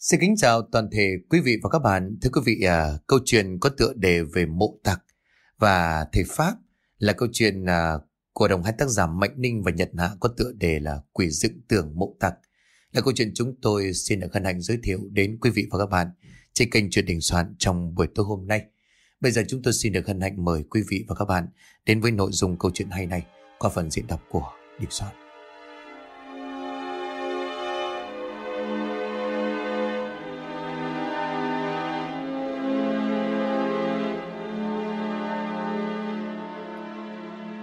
Xin kính chào toàn thể quý vị và các bạn. Thưa quý vị, à, câu chuyện có tựa đề về mộ tặc và thầy Pháp là câu chuyện à, của đồng hai tác giả Mạnh Ninh và Nhật Hạ có tựa đề là Quỷ dựng tường mộ tặc. Là câu chuyện chúng tôi xin được hân hạnh giới thiệu đến quý vị và các bạn trên kênh truyền đình soạn trong buổi tối hôm nay. Bây giờ chúng tôi xin được hân hạnh mời quý vị và các bạn đến với nội dung câu chuyện hay này qua phần diễn đọc của Đình Soạn.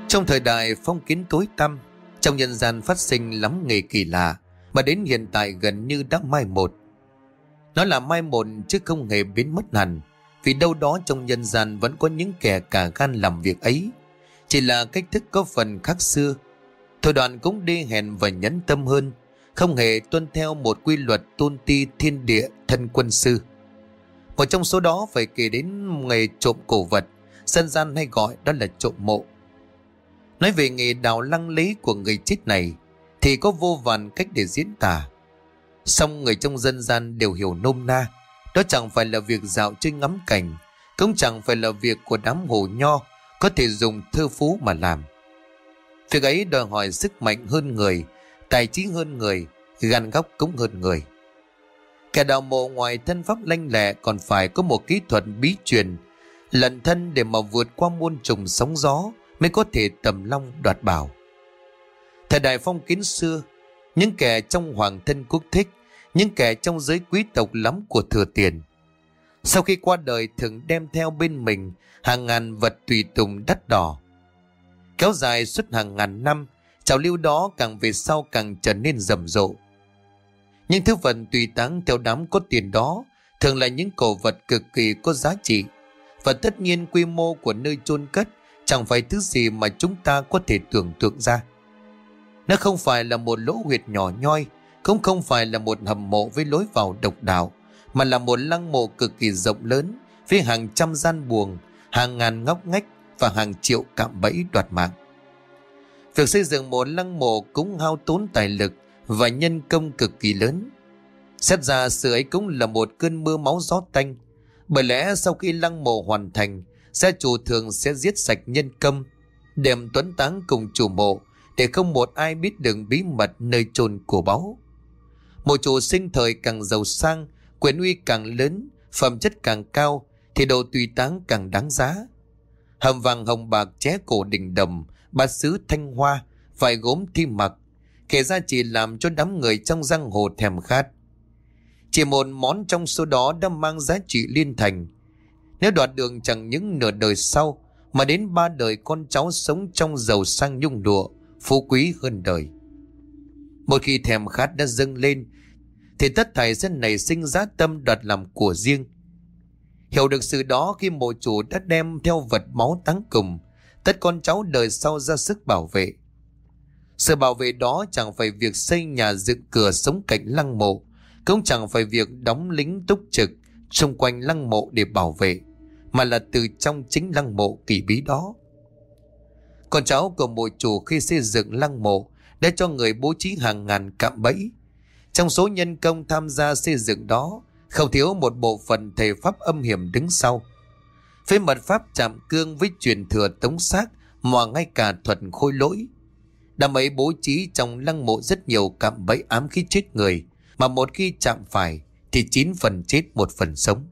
Trong thời đại phong kiến tối tăm, trong nhân gian phát sinh lắm nghề kỳ lạ mà đến hiện tại gần như đã mai một. Nó là mai một chứ không hề biến mất hẳn, vì đâu đó trong nhân gian vẫn có những kẻ cả gan làm việc ấy. Chỉ là cách thức có phần khác xưa. thời đoạn cũng đi hèn và nhẫn tâm hơn, không hề tuân theo một quy luật tôn ti thiên địa thân quân sư. Một trong số đó phải kể đến nghề trộm cổ vật, dân gian hay gọi đó là trộm mộ. Nói về nghề đào lăng lấy của người chết này thì có vô vàn cách để diễn tả. Song người trong dân gian đều hiểu nôm na, đó chẳng phải là việc dạo chơi ngắm cảnh, cũng chẳng phải là việc của đám hồ nho có thể dùng thơ phú mà làm. Việc ấy đòi hỏi sức mạnh hơn người, tài trí hơn người, gan góc cũng hơn người. Kẻ đào mộ ngoài thân pháp lanh lẹ còn phải có một kỹ thuật bí truyền, lần thân để mà vượt qua muôn trùng sóng gió, mới có thể tầm long đoạt bảo. Thời đại phong kiến xưa, những kẻ trong hoàng thân quốc thích, những kẻ trong giới quý tộc lắm của thừa tiền. Sau khi qua đời thường đem theo bên mình hàng ngàn vật tùy tùng đắt đỏ. Kéo dài suốt hàng ngàn năm, trào lưu đó càng về sau càng trở nên rầm rộ. Những thứ vật tùy táng theo đám có tiền đó thường là những cổ vật cực kỳ có giá trị và tất nhiên quy mô của nơi chôn cất chẳng phải thứ gì mà chúng ta có thể tưởng tượng ra. Nó không phải là một lỗ huyệt nhỏ nhoi, cũng không phải là một hầm mộ với lối vào độc đạo, mà là một lăng mộ cực kỳ rộng lớn với hàng trăm gian buồng, hàng ngàn ngóc ngách và hàng triệu cạm bẫy đoạt mạng. Việc xây dựng một lăng mộ cũng hao tốn tài lực và nhân công cực kỳ lớn. Xét ra sự ấy cũng là một cơn mưa máu gió tanh, bởi lẽ sau khi lăng mộ hoàn thành, gia chủ thường sẽ giết sạch nhân công, đem tuấn táng cùng chủ mộ để không một ai biết được bí mật nơi chôn của báu. Mộ chủ sinh thời càng giàu sang, quyền uy càng lớn, phẩm chất càng cao, thì đồ tùy táng càng đáng giá. Hầm vàng hồng bạc ché cổ đỉnh đầm, bát sứ thanh hoa, vải gốm thi mặc, kể ra chỉ làm cho đám người trong giang hồ thèm khát. Chỉ một món trong số đó đã mang giá trị liên thành, nếu đoạt đường chẳng những nửa đời sau, Mà đến ba đời con cháu sống trong giàu sang nhung đùa Phú quý hơn đời. Một khi thèm khát đã dâng lên, Thì tất thảy dân này sinh giá tâm đoạt làm của riêng. Hiểu được sự đó khi mộ chủ đã đem theo vật máu táng cùng, Tất con cháu đời sau ra sức bảo vệ. Sự bảo vệ đó chẳng phải việc xây nhà dựng cửa sống cạnh lăng mộ, Cũng chẳng phải việc đóng lính túc trực xung quanh lăng mộ để bảo vệ mà là từ trong chính lăng mộ kỳ bí đó. Con cháu của mộ chủ khi xây dựng lăng mộ đã cho người bố trí hàng ngàn cạm bẫy. Trong số nhân công tham gia xây dựng đó, không thiếu một bộ phận thầy pháp âm hiểm đứng sau. Phế mật pháp chạm cương với truyền thừa tống xác mà ngay cả thuật khôi lỗi. Đám ấy bố trí trong lăng mộ rất nhiều cạm bẫy ám khí chết người, mà một khi chạm phải thì chín phần chết một phần sống.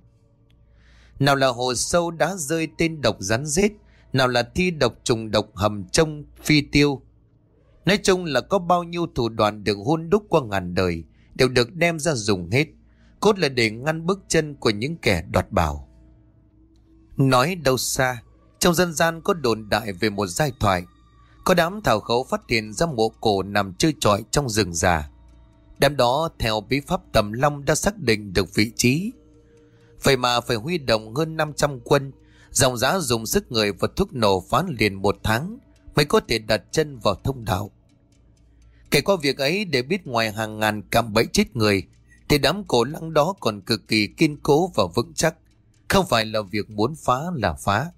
Nào là hồ sâu đá rơi tên độc rắn rết, nào là thi độc trùng độc hầm trông phi tiêu. Nói chung là có bao nhiêu thủ đoạn được hôn đúc qua ngàn đời đều được đem ra dùng hết. Cốt là để ngăn bước chân của những kẻ đoạt bảo. Nói đâu xa, trong dân gian có đồn đại về một giai thoại. Có đám thảo khấu phát hiện ra mộ cổ nằm chơi trọi trong rừng già. Đám đó theo bí pháp tầm long đã xác định được vị trí Vậy mà phải huy động hơn 500 quân, dòng giá dùng sức người và thuốc nổ phán liền một tháng mới có thể đặt chân vào thông đạo. Kể qua việc ấy để biết ngoài hàng ngàn cạm bẫy chết người, thì đám cổ lăng đó còn cực kỳ kiên cố và vững chắc. Không phải là việc muốn phá là phá.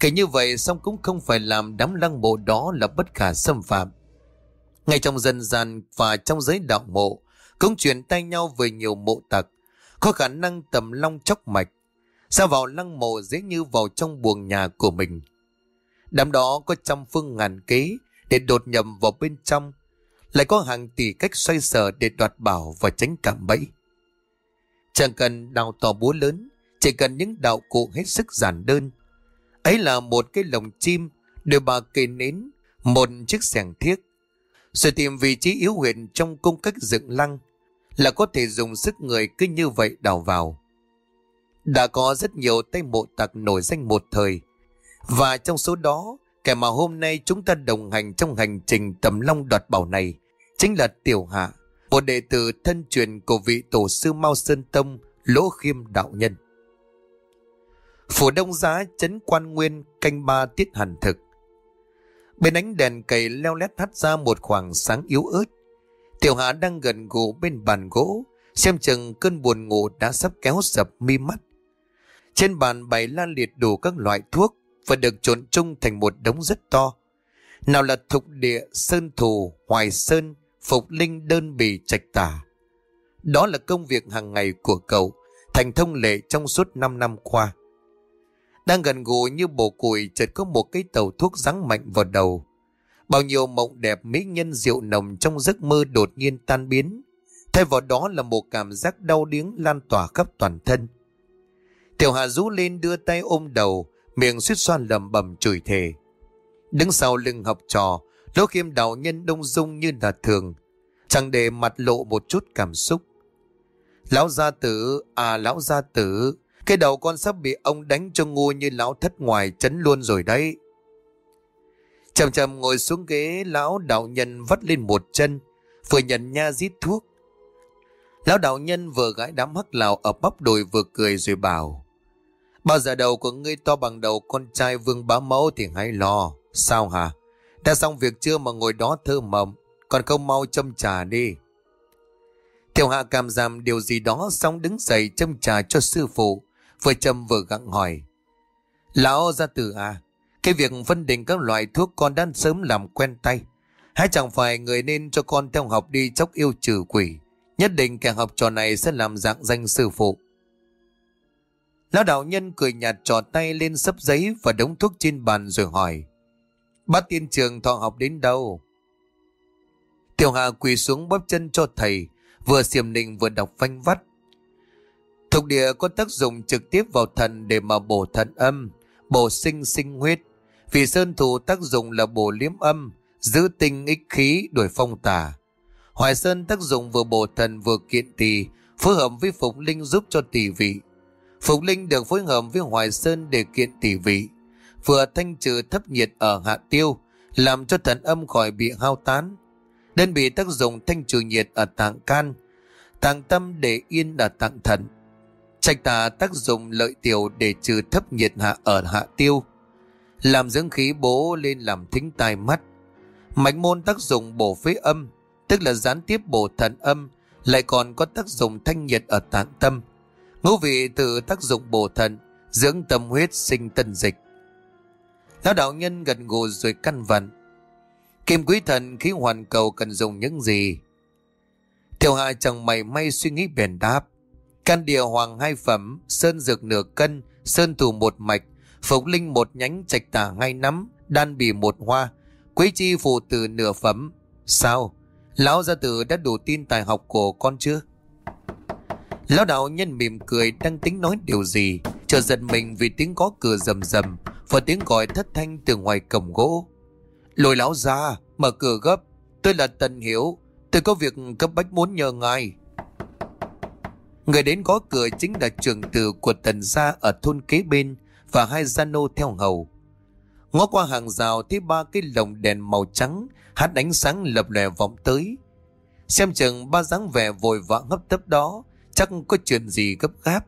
Kể như vậy xong cũng không phải làm đám lăng mộ đó là bất khả xâm phạm. Ngay trong dân gian và trong giới đạo mộ, cũng chuyển tay nhau về nhiều mộ tặc, có khả năng tầm long chóc mạch, ra vào lăng mộ dễ như vào trong buồng nhà của mình. Đám đó có trăm phương ngàn kế để đột nhập vào bên trong, lại có hàng tỷ cách xoay sở để đoạt bảo và tránh cảm bẫy. Chẳng cần đào to búa lớn, chỉ cần những đạo cụ hết sức giản đơn. Ấy là một cái lồng chim, đôi bà kề nến, một chiếc xẻng thiếc. Rồi tìm vị trí yếu huyệt trong cung cách dựng lăng, là có thể dùng sức người cứ như vậy đào vào. Đã có rất nhiều tay mộ tặc nổi danh một thời, và trong số đó, kẻ mà hôm nay chúng ta đồng hành trong hành trình tầm long đoạt bảo này, chính là Tiểu Hạ, một đệ tử thân truyền của vị tổ sư Mao Sơn Tông, Lỗ Khiêm Đạo Nhân. Phủ đông giá chấn quan nguyên canh ba tiết hàn thực. Bên ánh đèn cầy leo lét hắt ra một khoảng sáng yếu ớt. Tiểu Hà đang gần gù bên bàn gỗ, xem chừng cơn buồn ngủ đã sắp kéo sập mi mắt. Trên bàn bày lan liệt đủ các loại thuốc và được trộn chung thành một đống rất to. Nào là thục địa, sơn thù, hoài sơn, phục linh đơn bì trạch tả. Đó là công việc hàng ngày của cậu, thành thông lệ trong suốt 5 năm qua. Đang gần gù như bồ củi chợt có một cái tàu thuốc rắn mạnh vào đầu. Bao nhiêu mộng đẹp mỹ nhân rượu nồng trong giấc mơ đột nhiên tan biến. Thay vào đó là một cảm giác đau điếng lan tỏa khắp toàn thân. Tiểu Hà rú lên đưa tay ôm đầu, miệng suýt xoan lầm bầm chửi thề. Đứng sau lưng học trò, lỗ khiêm đạo nhân đông dung như là thường, chẳng để mặt lộ một chút cảm xúc. Lão gia tử, à lão gia tử, cái đầu con sắp bị ông đánh cho ngu như lão thất ngoài chấn luôn rồi đấy. Chầm chầm ngồi xuống ghế lão đạo nhân vắt lên một chân, vừa nhận nha rít thuốc. Lão đạo nhân vừa gãi đám hắc lào ở bắp đùi vừa cười rồi bảo. Bao giờ đầu của ngươi to bằng đầu con trai vương bá mẫu thì hãy lo. Sao hả? Đã xong việc chưa mà ngồi đó thơ mộng, còn không mau châm trà đi. Tiểu hạ cảm giảm điều gì đó xong đứng dậy châm trà cho sư phụ, vừa châm vừa gặng hỏi. Lão gia tử à, cái việc phân định các loại thuốc con đã sớm làm quen tay. Hay chẳng phải người nên cho con theo học đi chốc yêu trừ quỷ. Nhất định kẻ học trò này sẽ làm dạng danh sư phụ. Lão đạo nhân cười nhạt trò tay lên sấp giấy và đống thuốc trên bàn rồi hỏi. Bác tiên trường thọ học đến đâu? Tiểu Hà quỳ xuống bóp chân cho thầy, vừa xiềm nịnh vừa đọc phanh vắt. Thục địa có tác dụng trực tiếp vào thần để mà bổ thần âm, bổ sinh sinh huyết. Vì sơn thủ tác dụng là bổ liếm âm, giữ tinh ích khí đuổi phong tà. Hoài sơn tác dụng vừa bổ thần vừa kiện tỳ, phối hợp với Phục Linh giúp cho tỷ vị. Phục Linh được phối hợp với Hoài Sơn để kiện tỷ vị, vừa thanh trừ thấp nhiệt ở hạ tiêu, làm cho thần âm khỏi bị hao tán. Đơn bị tác dụng thanh trừ nhiệt ở tạng can, tạng tâm để yên ở tạng thần Trạch tà tác dụng lợi tiểu để trừ thấp nhiệt hạ ở hạ tiêu, làm dưỡng khí bố lên làm thính tai mắt. Mạch môn tác dụng bổ phế âm, tức là gián tiếp bổ thần âm, lại còn có tác dụng thanh nhiệt ở tạng tâm. Ngũ vị từ tác dụng bổ thận dưỡng tâm huyết sinh tân dịch. Lão đạo nhân gần gù rồi căn vặn. Kim quý thần khí hoàn cầu cần dùng những gì? Tiểu hạ chẳng mày may suy nghĩ bền đáp. Can địa hoàng hai phẩm, sơn dược nửa cân, sơn thủ một mạch, phục linh một nhánh trạch tả ngay nắm, đan bì một hoa, quý chi phù từ nửa phẩm. Sao? Lão gia tử đã đủ tin tài học của con chưa? Lão đạo nhân mỉm cười đang tính nói điều gì, chờ giật mình vì tiếng có cửa rầm rầm và tiếng gọi thất thanh từ ngoài cổng gỗ. Lôi lão ra, mở cửa gấp, tôi là Tần Hiểu, tôi có việc cấp bách muốn nhờ ngài. Người đến có cửa chính là trường tử của tần gia ở thôn kế bên và hai gia nô theo hầu. Ngó qua hàng rào thấy ba cái lồng đèn màu trắng hát ánh sáng lập lè vọng tới. Xem chừng ba dáng vẻ vội vã hấp tấp đó chắc có chuyện gì gấp gáp.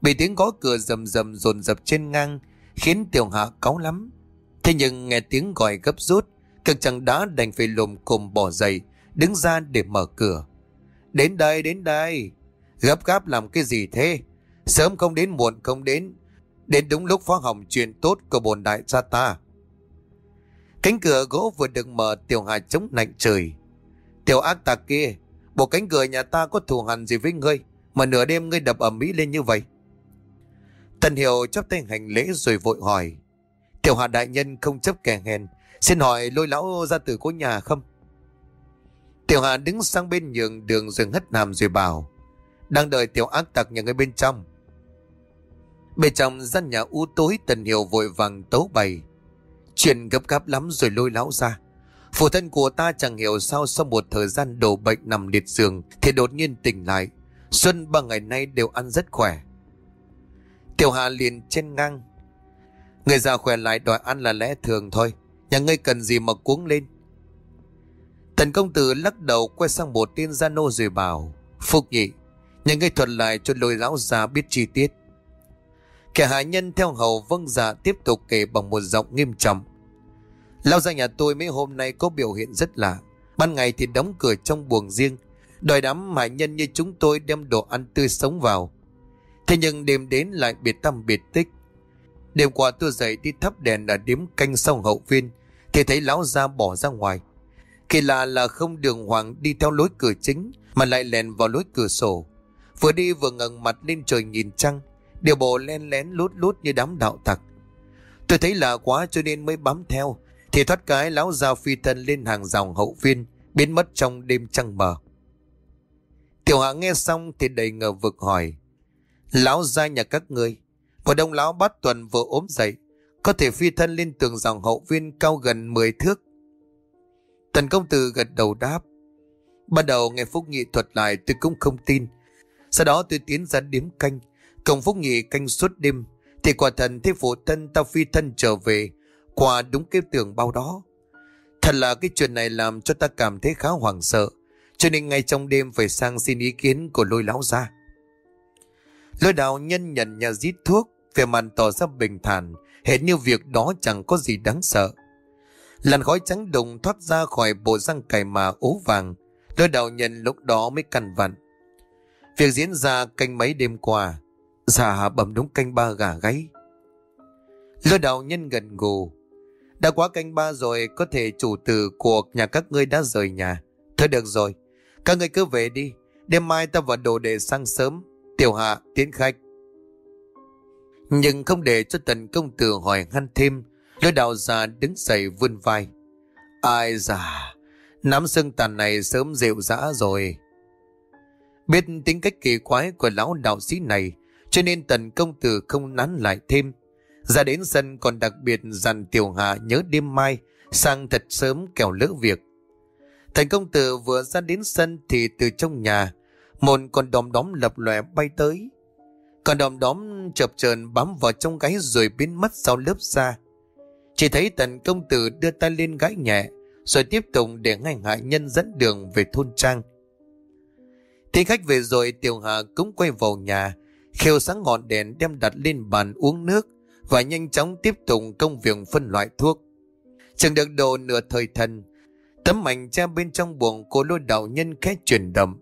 Bị tiếng gõ cửa rầm rầm rồn rập trên ngang khiến tiểu hạ cáu lắm. Thế nhưng nghe tiếng gọi gấp rút, cực chẳng đã đành phải lùm cùm bỏ giày đứng ra để mở cửa. Đến đây, đến đây. Gấp gáp làm cái gì thế? Sớm không đến muộn không đến. Đến đúng lúc phó hỏng chuyện tốt của bồn đại gia ta. Cánh cửa gỗ vừa được mở tiểu hà chống lạnh trời. Tiểu ác tà kia, Bộ cánh cửa nhà ta có thù hằn gì với ngươi Mà nửa đêm ngươi đập ẩm mỹ lên như vậy Tần Hiểu chấp tay hành lễ rồi vội hỏi Tiểu hà đại nhân không chấp kẻ hèn Xin hỏi lôi lão ra từ có nhà không Tiểu hà đứng sang bên nhường đường rồi hất nam rồi bảo Đang đợi tiểu ác tặc nhà người bên trong Bên trong gian nhà u tối Tần Hiểu vội vàng tấu bày Chuyện gấp gáp lắm rồi lôi lão ra Phụ thân của ta chẳng hiểu sao sau một thời gian đổ bệnh nằm liệt giường thì đột nhiên tỉnh lại. Xuân ba ngày nay đều ăn rất khỏe. Tiểu Hà liền trên ngang. Người già khỏe lại đòi ăn là lẽ thường thôi. Nhà ngươi cần gì mà cuống lên. Tần công tử lắc đầu quay sang một tiên gia nô rồi bảo. phục nhị, nhà ngươi thuật lại cho lôi lão già biết chi tiết. Kẻ hạ nhân theo hầu vâng dạ tiếp tục kể bằng một giọng nghiêm trọng. Lao ra nhà tôi mấy hôm nay có biểu hiện rất lạ. Ban ngày thì đóng cửa trong buồng riêng. Đòi đám hạ nhân như chúng tôi đem đồ ăn tươi sống vào. Thế nhưng đêm đến lại biệt tâm biệt tích. Đêm qua tôi dậy đi thắp đèn ở điếm canh sau hậu viên. Thì thấy lão ra bỏ ra ngoài. Kỳ lạ là không đường hoàng đi theo lối cửa chính, mà lại lèn vào lối cửa sổ. Vừa đi vừa ngẩng mặt lên trời nhìn trăng. Điều bộ len lén lút lút như đám đạo tặc. Tôi thấy lạ quá cho nên mới bám theo. Thì thoát cái lão giao phi thân lên hàng dòng hậu viên, biến mất trong đêm trăng mờ. Tiểu hạ nghe xong thì đầy ngờ vực hỏi. Lão gia nhà các ngươi, một đông lão bát tuần vừa ốm dậy, có thể phi thân lên tường dòng hậu viên cao gần 10 thước. Tần công tử gật đầu đáp. Ban đầu nghe Phúc Nghị thuật lại tôi cũng không tin. Sau đó tôi tiến ra điếm canh, công Phúc Nghị canh suốt đêm, thì quả thần thế phụ thân tao phi thân trở về, qua đúng cái tường bao đó. Thật là cái chuyện này làm cho ta cảm thấy khá hoảng sợ, cho nên ngay trong đêm phải sang xin ý kiến của lôi lão ra. Lôi đạo nhân nhận nhà giết thuốc, về mặt tỏ ra bình thản, hệt như việc đó chẳng có gì đáng sợ. Làn khói trắng đùng thoát ra khỏi bộ răng cải mà ố vàng, lôi đạo nhân lúc đó mới căn vặn. Việc diễn ra canh mấy đêm qua, dạ bầm đúng canh ba gà gáy. Lôi đạo nhân gần gù, đã quá canh ba rồi, có thể chủ tử của nhà các ngươi đã rời nhà. Thôi được rồi, các ngươi cứ về đi. Đêm mai ta vào đồ để sang sớm. Tiểu hạ, tiến khách. Nhưng không để cho tần công tử hỏi ngăn thêm, lôi đạo già đứng dậy vươn vai. Ai già, nắm xương tàn này sớm rượu dã rồi. Biết tính cách kỳ quái của lão đạo sĩ này, cho nên tần công tử không nán lại thêm. Ra đến sân còn đặc biệt dặn Tiểu Hạ nhớ đêm mai, sang thật sớm kẻo lỡ việc. Thành công tử vừa ra đến sân thì từ trong nhà, một con đom đóm lập lòe bay tới. Con đom đóm chập chờn bám vào trong gáy rồi biến mất sau lớp da. Chỉ thấy tần công tử đưa tay lên gái nhẹ, rồi tiếp tục để ngành hạ nhân dẫn đường về thôn trang. Thì khách về rồi, Tiểu Hạ cũng quay vào nhà khêu sáng ngọn đèn đem đặt lên bàn uống nước và nhanh chóng tiếp tục công việc phân loại thuốc. Chẳng được độ nửa thời thần, tấm mảnh che bên trong buồng cô lôi đạo nhân khẽ chuyển động.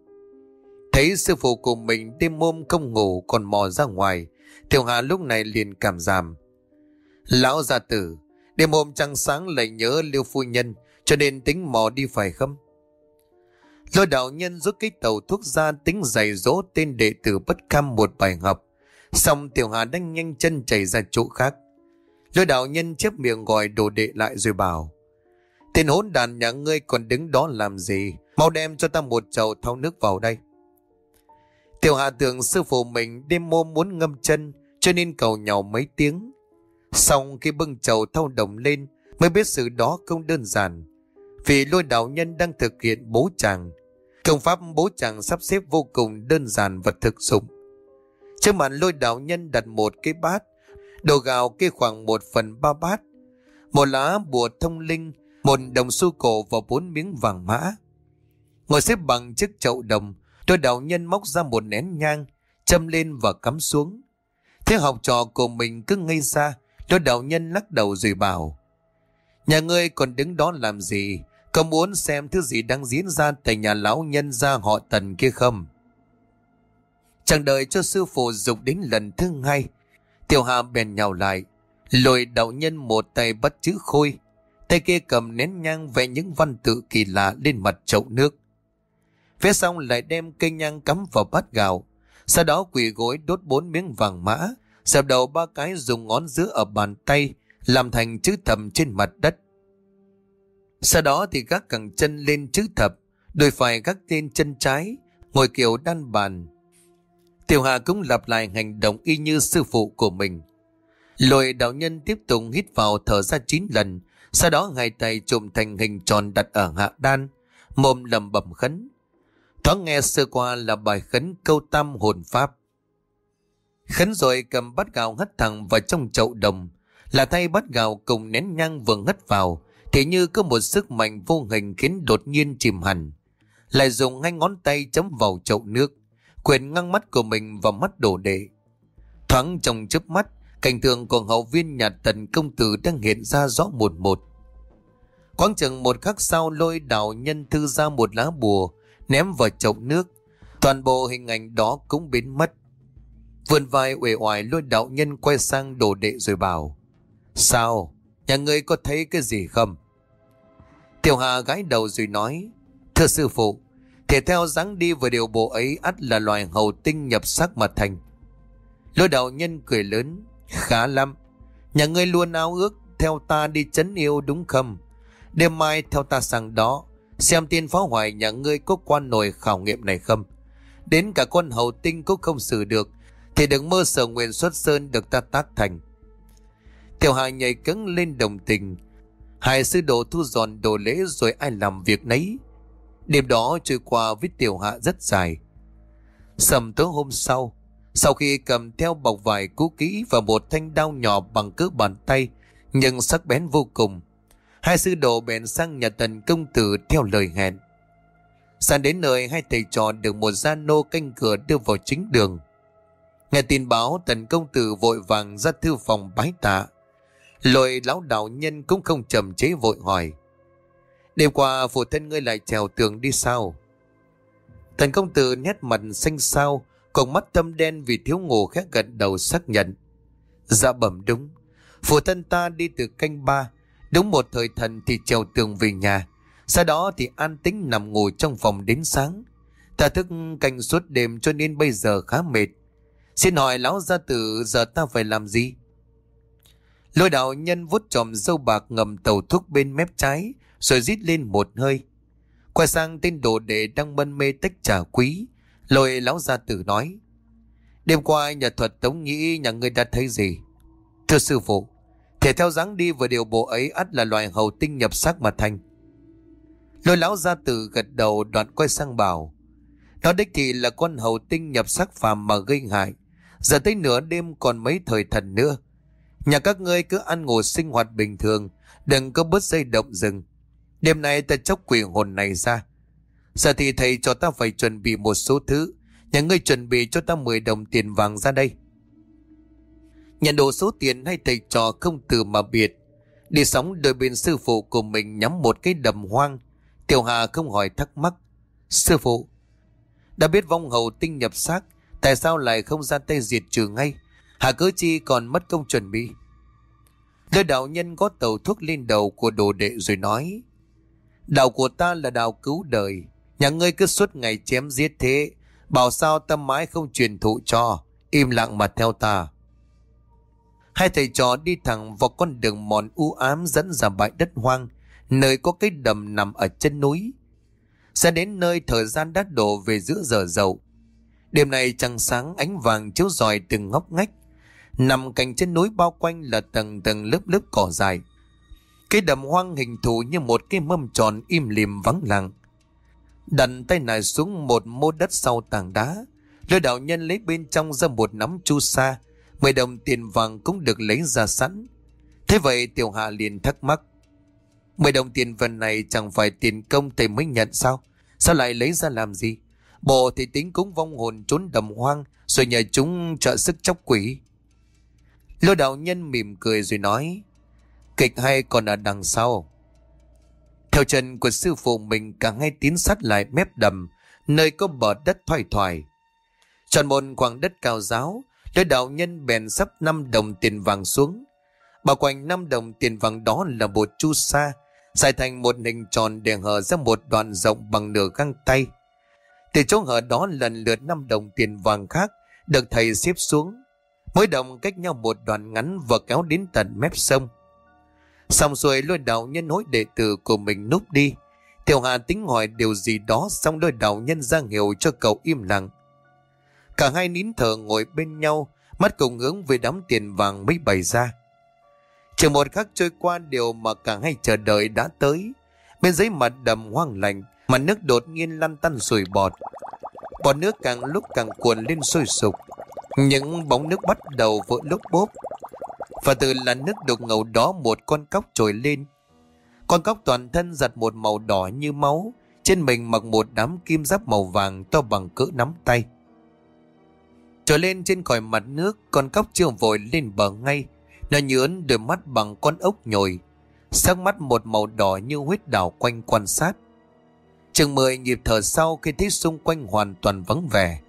Thấy sư phụ của mình đêm hôm không ngủ còn mò ra ngoài, Tiểu Hà lúc này liền cảm giảm. Lão gia tử, đêm hôm trăng sáng lại nhớ liêu phu nhân, cho nên tính mò đi phải không? Lôi đạo nhân rút cái tàu thuốc ra tính dạy dỗ tên đệ tử bất cam một bài học. Xong tiểu hà đang nhanh chân chạy ra chỗ khác. Lôi đạo nhân chép miệng gọi đồ đệ lại rồi bảo. Tên hỗn đàn nhà ngươi còn đứng đó làm gì? Mau đem cho ta một chậu thau nước vào đây. Tiểu hạ tưởng sư phụ mình đêm mô muốn ngâm chân, cho nên cầu nhau mấy tiếng. Xong khi bưng chậu thau đồng lên, mới biết sự đó không đơn giản. Vì lôi đạo nhân đang thực hiện bố chàng. Công pháp bố chàng sắp xếp vô cùng đơn giản và thực dụng. Trước mặt lôi đạo nhân đặt một cái bát, đồ gạo kê khoảng một phần ba bát, một lá bùa thông linh, một đồng xu cổ và bốn miếng vàng mã. Ngồi xếp bằng chiếc chậu đồng, lôi đạo nhân móc ra một nén nhang, châm lên và cắm xuống. Thế học trò của mình cứ ngây ra, lôi đạo nhân lắc đầu rồi bảo. Nhà ngươi còn đứng đó làm gì? Có muốn xem thứ gì đang diễn ra tại nhà lão nhân gia họ tần kia không? Chẳng đợi cho sư phụ dục đến lần thứ hai. Tiểu Hà bèn nhào lại. Lôi đạo nhân một tay bắt chữ khôi. Tay kia cầm nén nhang vẽ những văn tự kỳ lạ lên mặt chậu nước. Phía xong lại đem cây nhang cắm vào bát gạo. Sau đó quỳ gối đốt bốn miếng vàng mã, dập đầu ba cái dùng ngón giữa ở bàn tay, làm thành chữ thầm trên mặt đất. Sau đó thì gác cẳng chân lên chữ thập, đôi phải gác lên chân trái, ngồi kiểu đan bàn. Tiểu Hà cũng lặp lại hành động y như sư phụ của mình. Lội đạo nhân tiếp tục hít vào thở ra 9 lần, sau đó hai tay trộm thành hình tròn đặt ở hạ đan, mồm lầm bẩm khấn. Thoáng nghe sơ qua là bài khấn câu tam hồn pháp. Khấn rồi cầm bát gạo hất thẳng vào trong chậu đồng, là thay bát gạo cùng nén nhang vừa hất vào, thì như có một sức mạnh vô hình khiến đột nhiên chìm hẳn. Lại dùng ngay ngón tay chấm vào chậu nước, quyền ngăng mắt của mình vào mắt đổ đệ. Thoáng trong chớp mắt, cảnh tượng của hậu viên nhà tần công tử đang hiện ra rõ một một. Quang chừng một khắc sau lôi đạo nhân thư ra một lá bùa, ném vào chậu nước. Toàn bộ hình ảnh đó cũng biến mất. Vườn vai uể oải lôi đạo nhân quay sang đồ đệ rồi bảo. Sao? Nhà ngươi có thấy cái gì không? Tiểu Hà gái đầu rồi nói. Thưa sư phụ, thể theo dáng đi và điều bộ ấy ắt là loài hầu tinh nhập sắc mà thành. Lôi đạo nhân cười lớn. Khá lắm. Nhà ngươi luôn ao ước theo ta đi chấn yêu đúng không? Đêm mai theo ta sang đó, xem tiên phá hoại nhà ngươi có quan nổi khảo nghiệm này không? Đến cả con hầu tinh cũng không xử được, thì đừng mơ sở nguyện xuất sơn được ta tác thành. Tiểu Hà nhảy cứng lên đồng tình. Hai sư đồ thu dọn đồ lễ rồi ai làm việc nấy. Đêm đó trôi qua với Tiểu Hạ rất dài. Sầm tối hôm sau, sau khi cầm theo bọc vải cũ kỹ và một thanh đao nhỏ bằng cỡ bàn tay, nhưng sắc bén vô cùng, hai sư đồ bèn sang nhà tần công tử theo lời hẹn. Sang đến nơi hai thầy trò được một gia nô canh cửa đưa vào chính đường. Nghe tin báo tần công tử vội vàng ra thư phòng bái tạ. Lội lão đạo nhân cũng không chậm chế vội hỏi. Đêm qua phụ thân ngươi lại trèo tường đi sao? Thần công tử nét mặt xanh xao, còn mắt tâm đen vì thiếu ngủ khẽ gật đầu xác nhận. Dạ bẩm đúng. Phụ thân ta đi từ canh ba. Đúng một thời thần thì trèo tường về nhà. Sau đó thì an tĩnh nằm ngủ trong phòng đến sáng. Ta thức canh suốt đêm cho nên bây giờ khá mệt. Xin hỏi lão gia tử giờ ta phải làm gì? Lôi đạo nhân vuốt tròm dâu bạc ngầm tàu thuốc bên mép trái rồi rít lên một hơi. Quay sang tên đồ đệ đang mân mê tách trà quý. Lôi lão gia tử nói. Đêm qua nhà thuật tống nghĩ nhà ngươi đã thấy gì? Thưa sư phụ, thể theo dáng đi vừa điều bộ ấy ắt là loài hầu tinh nhập xác mà thành. Lôi lão gia tử gật đầu đoạn quay sang bảo. Nó đích thị là con hầu tinh nhập sắc phàm mà gây hại. Giờ tới nửa đêm còn mấy thời thần nữa. Nhà các ngươi cứ ăn ngủ sinh hoạt bình thường, đừng có bớt dây động rừng. Đêm nay ta chốc quỷ hồn này ra. Giờ thì thầy cho ta phải chuẩn bị một số thứ. Nhà ngươi chuẩn bị cho ta 10 đồng tiền vàng ra đây. Nhận đồ số tiền hay thầy trò không từ mà biệt. Đi sóng đôi bên sư phụ của mình nhắm một cái đầm hoang. Tiểu Hà không hỏi thắc mắc. Sư phụ, đã biết vong hầu tinh nhập xác, tại sao lại không ra tay diệt trừ ngay? Hà cớ chi còn mất công chuẩn bị. Lôi đạo nhân có tàu thuốc lên đầu của đồ đệ rồi nói. Đạo của ta là đạo cứu đời. Nhà ngươi cứ suốt ngày chém giết thế. Bảo sao tâm mãi không truyền thụ cho. Im lặng mà theo ta. Hai thầy trò đi thẳng vào con đường mòn u ám dẫn ra bãi đất hoang. Nơi có cái đầm nằm ở chân núi. Sẽ đến nơi thời gian đã đổ về giữa giờ dậu. Đêm này trăng sáng ánh vàng chiếu rọi từng ngóc ngách. Nằm cạnh chân núi bao quanh là tầng tầng lớp lớp cỏ dài. Cái đầm hoang hình thù như một cái mâm tròn im lìm vắng lặng. Đặt tay nải xuống một mô đất sau tảng đá. Lôi đạo nhân lấy bên trong ra một nắm chu sa. Mười đồng tiền vàng cũng được lấy ra sẵn. Thế vậy tiểu hạ liền thắc mắc. Mười đồng tiền vàng này chẳng phải tiền công thầy mới nhận sao? Sao lại lấy ra làm gì? Bộ thì tính cúng vong hồn trốn đầm hoang, rồi nhờ chúng trợ sức chóc quỷ. Lô đạo nhân mỉm cười rồi nói, Kịch hay còn ở đằng sau. Theo chân của sư phụ mình càng hay tiến sát lại mép đầm, Nơi có bờ đất thoải thoải. Chọn một khoảng đất cao giáo Lô đạo nhân bèn sắp 5 đồng tiền vàng xuống. Bảo quanh 5 đồng tiền vàng đó là một chu sa, Xài thành một hình tròn để hở ra một đoạn rộng bằng nửa găng tay. Từ chỗ hở đó lần lượt năm đồng tiền vàng khác được thầy xếp xuống. Mỗi đồng cách nhau một đoạn ngắn và kéo đến tận mép sông. Xong rồi lôi đạo nhân hối đệ tử của mình núp đi. Tiểu Hà tính hỏi điều gì đó xong lôi đạo nhân ra hiệu cho cậu im lặng. Cả hai nín thở ngồi bên nhau, mắt cùng hướng về đám tiền vàng mới bày ra. Chỉ một khắc trôi qua điều mà cả hai chờ đợi đã tới. Bên dưới mặt đầm hoang lạnh, mặt nước đột nhiên lăn tăn sủi bọt. Bọt nước càng lúc càng cuồn lên sôi sục. Những bóng nước bắt đầu vỡ lúc bốp. Và từ làn nước đục ngầu đó một con cóc trồi lên. Con cóc toàn thân giặt một màu đỏ như máu. Trên mình mặc một đám kim giáp màu vàng to bằng cỡ nắm tay. Trồi lên trên khỏi mặt nước, con cóc chưa vội lên bờ ngay. Nó nhớn đôi mắt bằng con ốc nhồi. Sắc mắt một màu đỏ như huyết đảo quanh quan sát. Chừng mười nhịp thở sau khi thấy xung quanh hoàn toàn vắng vẻ.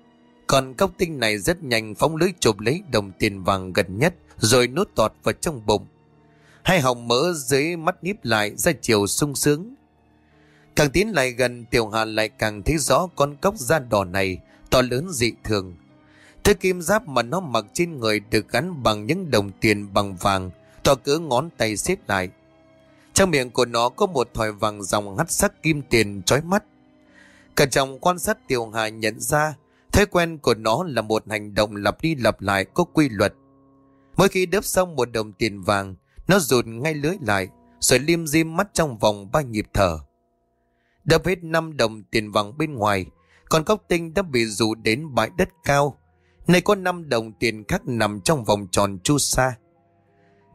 Còn cốc tinh này rất nhanh phóng lưới chụp lấy đồng tiền vàng gần nhất, rồi nuốt tọt vào trong bụng. Hai hồng mỡ dưới mắt nhíp lại ra chiều sung sướng. Càng tiến lại gần, tiểu hà lại càng thấy rõ con cốc da đỏ này to lớn dị thường. Thứ kim giáp mà nó mặc trên người được gắn bằng những đồng tiền bằng vàng, to cỡ ngón tay xếp lại. Trong miệng của nó có một thỏi vàng dòng hắt sắc kim tiền chói mắt. Cả chồng quan sát tiểu hà nhận ra thói quen của nó là một hành động lặp đi lặp lại có quy luật. Mỗi khi đớp xong một đồng tiền vàng, nó rụt ngay lưới lại, rồi liêm diêm mắt trong vòng ba nhịp thở. Đập hết năm đồng tiền vàng bên ngoài, còn cóc tinh đã bị rủ đến bãi đất cao, nơi có năm đồng tiền khác nằm trong vòng tròn chu sa.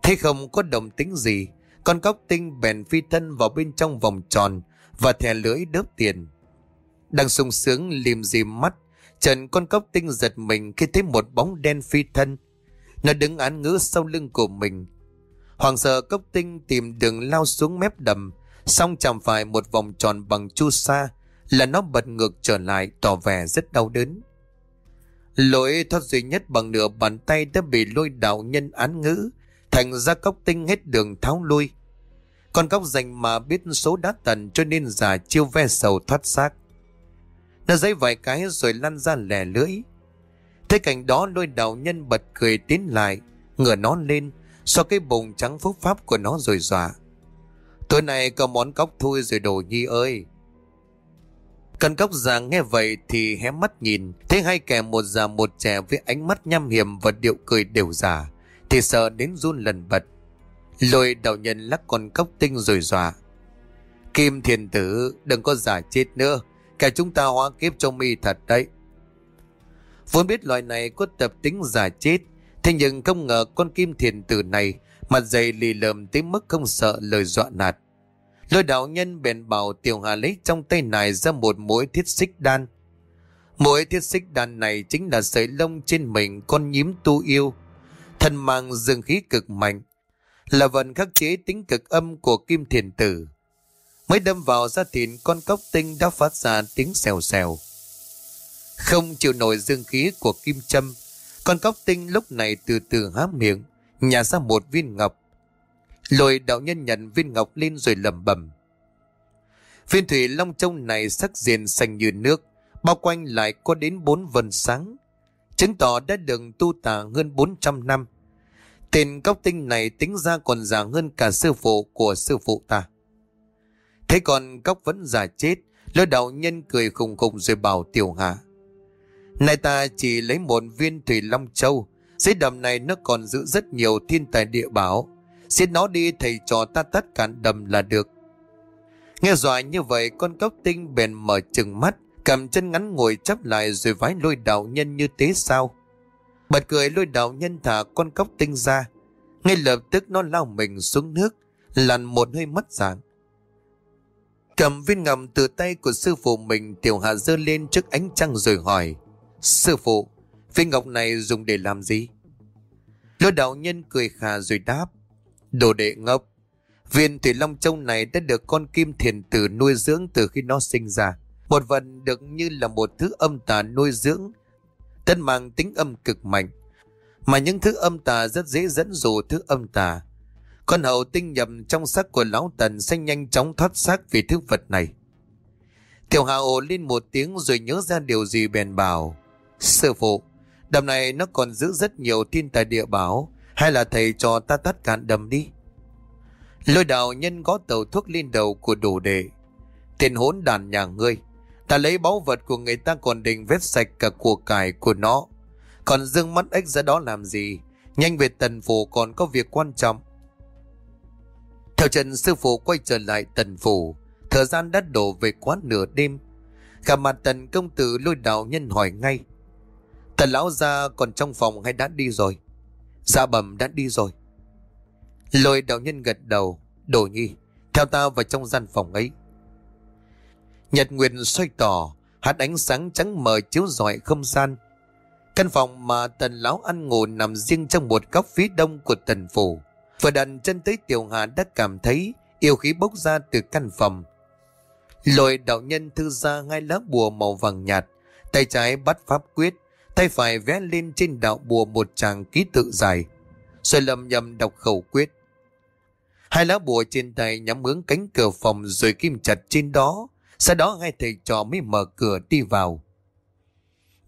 Thế không có đồng tính gì, con cóc tinh bèn phi thân vào bên trong vòng tròn và thè lưỡi đớp tiền. Đang sung sướng liềm dìm mắt, trần con cốc tinh giật mình khi thấy một bóng đen phi thân. Nó đứng án ngữ sau lưng của mình. Hoàng sợ cốc tinh tìm đường lao xuống mép đầm, xong chạm phải một vòng tròn bằng chu sa là nó bật ngược trở lại tỏ vẻ rất đau đớn. Lỗi thoát duy nhất bằng nửa bàn tay đã bị lôi đạo nhân án ngữ, thành ra cốc tinh hết đường tháo lui. Con cốc dành mà biết số đá tần cho nên giả chiêu ve sầu thoát xác. Nó giấy vài cái rồi lăn ra lẻ lưỡi. Thế cảnh đó lôi đầu nhân bật cười tiến lại, ngửa nó lên, so cái bụng trắng phúc pháp của nó rồi dọa. Tối nay có món cóc thui rồi đồ nhi ơi. Cần cốc già nghe vậy thì hé mắt nhìn, thấy hai kẻ một già một trẻ với ánh mắt nham hiểm và điệu cười đều giả, thì sợ đến run lần bật. Lôi đạo nhân lắc con cốc tinh rồi dọa. Kim thiền tử đừng có giả chết nữa, cả chúng ta hóa kiếp trong mi thật đấy. Vốn biết loài này có tập tính giả chết, thế nhưng không ngờ con kim thiền tử này mặt dày lì lợm tới mức không sợ lời dọa nạt. Lôi đạo nhân bèn bảo Tiểu Hà lấy trong tay này ra một mũi thiết xích đan. Mũi thiết xích đan này chính là sợi lông trên mình con nhím tu yêu. Thần mang dương khí cực mạnh, là vận khắc chế tính cực âm của kim thiền tử. Mới đâm vào da thịt con cốc tinh đã phát ra tiếng xèo xèo. Không chịu nổi dương khí của kim châm, con cốc tinh lúc này từ từ há miệng, nhả ra một viên ngọc Lôi đạo nhân nhận viên ngọc lên rồi lẩm bẩm. Viên thủy long trông này sắc diện xanh như nước, bao quanh lại có đến bốn vần sáng, chứng tỏ đã được tu tà hơn 400 năm. Tên cốc tinh này tính ra còn già hơn cả sư phụ của sư phụ ta. Thế còn cốc vẫn già chết, lôi đạo nhân cười khùng khùng rồi bảo tiểu hạ. Này ta chỉ lấy một viên thủy long châu, dưới đầm này nó còn giữ rất nhiều thiên tài địa bảo. Xin nó đi thầy trò ta tất cả đầm là được. Nghe dọa như vậy con cốc tinh bèn mở chừng mắt, cầm chân ngắn ngồi chấp lại rồi vái lôi đạo nhân như thế sao. Bật cười lôi đạo nhân thả con cốc tinh ra. Ngay lập tức nó lao mình xuống nước, lằn một hơi mất dạng. Cầm viên ngầm từ tay của sư phụ mình tiểu hà dơ lên trước ánh trăng rồi hỏi. Sư phụ, viên ngọc này dùng để làm gì? Lôi đạo nhân cười khà rồi đáp. Đồ đệ ngốc. Viên thủy long châu này đã được con kim thiền tử nuôi dưỡng từ khi nó sinh ra. Một vật được như là một thứ âm tà nuôi dưỡng. Tân mang tính âm cực mạnh. Mà những thứ âm tà rất dễ dẫn dụ thứ âm tà. Con hậu tinh nhầm trong xác của lão tần sẽ nhanh chóng thoát xác vì thứ vật này. Tiểu Hà ồ lên một tiếng rồi nhớ ra điều gì bèn bảo. Sư phụ, đầm này nó còn giữ rất nhiều thiên tài địa bảo, hay là thầy cho ta tắt cạn đầm đi. Lôi đào nhân gõ tàu thuốc lên đầu của đồ đệ. Tiền hỗn đàn nhà ngươi. Ta lấy báu vật của người ta còn định vết sạch cả của cải của nó. Còn dương mắt ếch ra đó làm gì? Nhanh về tần phủ còn có việc quan trọng. Theo Trần sư phụ quay trở lại tần phủ. Thời gian đã đổ về quá nửa đêm. Cả mặt tần công tử lôi đạo nhân hỏi ngay. Tần lão gia còn trong phòng hay đã đi rồi? Dạ bẩm đã đi rồi. Lôi đạo nhân gật đầu. Đồ nhi, theo ta vào trong gian phòng ấy. Nhật Nguyệt xoay tỏ, hạt ánh sáng trắng mờ chiếu rọi không gian. Căn phòng mà tần lão ăn ngủ nằm riêng trong một góc phía đông của tần phủ. Vừa đặt chân tới tiểu hà đã cảm thấy yêu khí bốc ra từ căn phòng. Lội đạo nhân thư ra hai lá bùa màu vàng nhạt, tay trái bắt pháp quyết, tay phải vẽ lên trên đạo bùa một tràng ký tự dài. Rồi lầm nhầm đọc khẩu quyết. Hai lá bùa trên tay nhắm hướng cánh cửa phòng rồi kim chặt trên đó. Sau đó hai thầy trò mới mở cửa đi vào.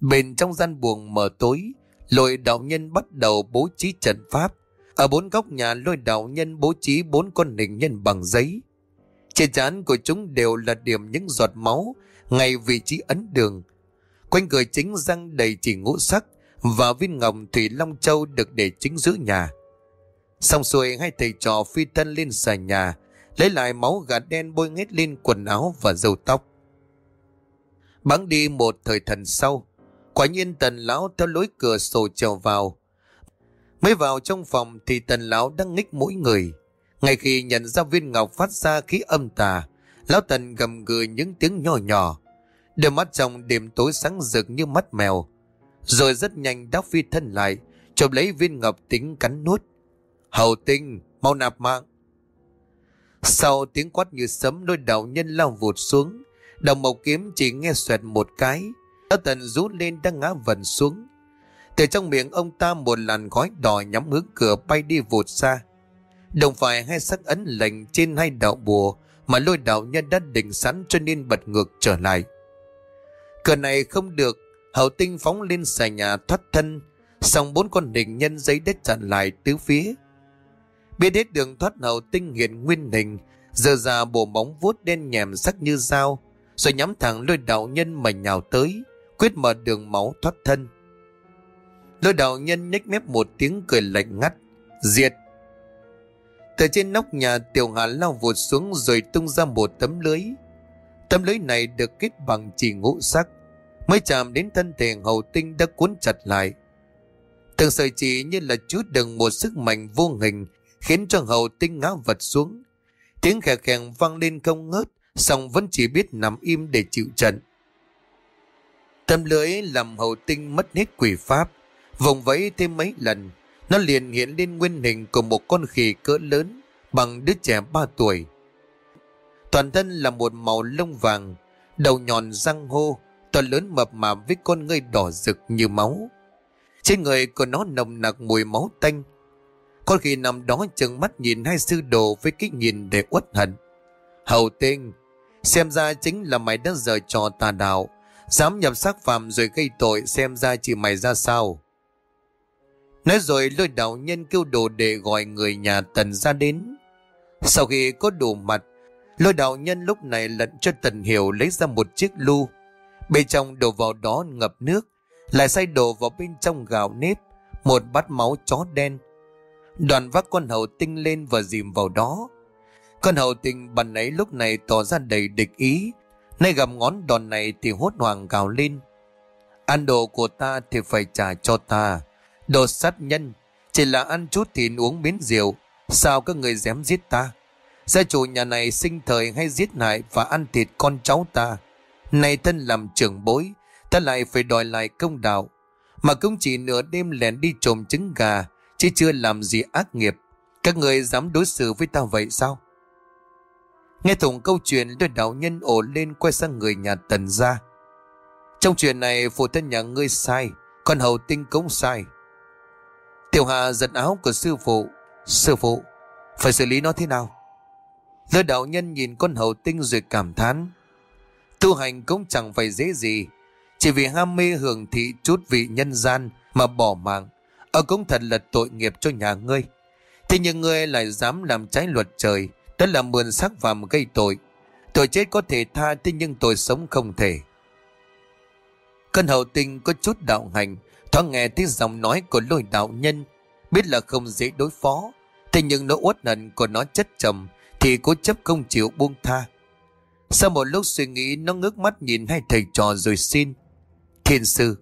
Bên trong gian buồng mở tối, lội đạo nhân bắt đầu bố trí trận pháp. Ở bốn góc nhà lôi đạo nhân bố trí bốn con hình nhân bằng giấy. Trên trán của chúng đều là điểm những giọt máu, ngay vị trí ấn đường. Quanh cửa chính răng đầy chỉ ngũ sắc và viên ngọc thủy long châu được để chính giữa nhà. Xong xuôi hai thầy trò phi thân lên xà nhà, lấy lại máu gà đen bôi ngét lên quần áo và râu tóc. Bắn đi một thời thần sau, quả nhiên tần lão theo lối cửa sổ trèo vào. Mới vào trong phòng thì tần lão đang nghích mũi người. Ngay khi nhận ra viên ngọc phát ra khí âm tà, lão tần gầm gừ những tiếng nhỏ nhỏ. Đôi mắt trong đêm tối sáng rực như mắt mèo. Rồi rất nhanh đã phi thân lại, chộp lấy viên ngọc tính cắn nuốt. Hầu tinh, mau nạp mạng. Sau tiếng quát như sấm đôi đạo nhân lao vụt xuống. Đồng mộc kiếm chỉ nghe xoẹt một cái. Lão tần rú lên đang ngã vần xuống. Từ trong miệng ông ta một làn khói đỏ nhắm hướng cửa bay đi vụt xa. Đồng phải hai sắc ấn lệnh trên hai đạo bùa mà lôi đạo nhân đã định sẵn cho nên bật ngược trở lại. Cửa này không được, hậu tinh phóng lên xà nhà thoát thân, xong bốn con đỉnh nhân giấy đất chặn lại tứ phía. Biết hết đường thoát hậu tinh hiện nguyên hình, giờ ra bộ móng vuốt đen nhèm sắc như dao, rồi nhắm thẳng lôi đạo nhân mà nhào tới, quyết mở đường máu thoát thân. Lôi đạo nhân nhếch mép một tiếng cười lạnh ngắt, diệt. Từ trên nóc nhà tiểu hà lao vụt xuống rồi tung ra một tấm lưới. Tấm lưới này được kết bằng chỉ ngũ sắc, mới chạm đến thân thể hầu tinh đã cuốn chặt lại. Từng sợi chỉ như là chút đựng một sức mạnh vô hình khiến cho hầu tinh ngã vật xuống. Tiếng khè khèn vang lên không ngớt, song vẫn chỉ biết nằm im để chịu trận. tấm lưới làm hầu tinh mất hết quỷ pháp, vòng vẫy thêm mấy lần, nó liền hiện lên nguyên hình của một con khỉ cỡ lớn bằng đứa trẻ 3 tuổi. Toàn thân là một màu lông vàng, đầu nhọn răng hô, to lớn mập mạp với con ngươi đỏ rực như máu. Trên người của nó nồng nặc mùi máu tanh, con khỉ nằm đó chừng mắt nhìn hai sư đồ với cái nhìn để uất hận. Hầu tinh, xem ra chính là mày đã giờ trò tà đạo, dám nhập xác phạm rồi gây tội xem ra chỉ mày ra sao. Nói rồi lôi đạo nhân kêu đồ để gọi người nhà tần ra đến. Sau khi có đủ mặt, lôi đạo nhân lúc này lận cho tần hiểu lấy ra một chiếc lu. Bên trong đổ vào đó ngập nước, lại xay đổ vào bên trong gạo nếp, một bát máu chó đen, Đoàn vác con hầu tinh lên và dìm vào đó. Con hầu tinh bần ấy lúc này tỏ ra đầy địch ý. Nay gặp ngón đòn này thì hốt hoảng gào lên. Ăn đồ của ta thì phải trả cho ta. Đồ sát nhân, chỉ là ăn chút thịt uống miếng rượu. Sao các người dám giết ta? Gia chủ nhà này sinh thời hay giết hại và ăn thịt con cháu ta. Này thân làm trưởng bối, ta lại phải đòi lại công đạo. Mà cũng chỉ nửa đêm lén đi trộm trứng gà chứ chưa làm gì ác nghiệp. Các người dám đối xử với ta vậy sao? Nghe thủng câu chuyện đôi đạo nhân ổ lên quay sang người nhà tần ra. Trong chuyện này phụ thân nhà ngươi sai, con hầu tinh cũng sai. Tiểu Hà giật áo của sư phụ. Sư phụ, phải xử lý nó thế nào? Lôi đạo nhân nhìn con hầu tinh rồi cảm thán. Tu hành cũng chẳng phải dễ gì. Chỉ vì ham mê hưởng thị chút vị nhân gian mà bỏ mạng. Ở cũng thật là tội nghiệp cho nhà ngươi. Thế nhưng ngươi lại dám làm trái luật trời. Đó là mượn sắc vàm gây tội. Tội chết có thể tha thế nhưng tội sống không thể. Cân hậu tinh có chút đạo hành. Thoáng nghe tiếng giọng nói của lôi đạo nhân. Biết là không dễ đối phó. Thế nhưng nỗi uất hận của nó chất trầm thì cố chấp không chịu buông tha. Sau một lúc suy nghĩ nó ngước mắt nhìn hai thầy trò rồi xin. Thiên sư,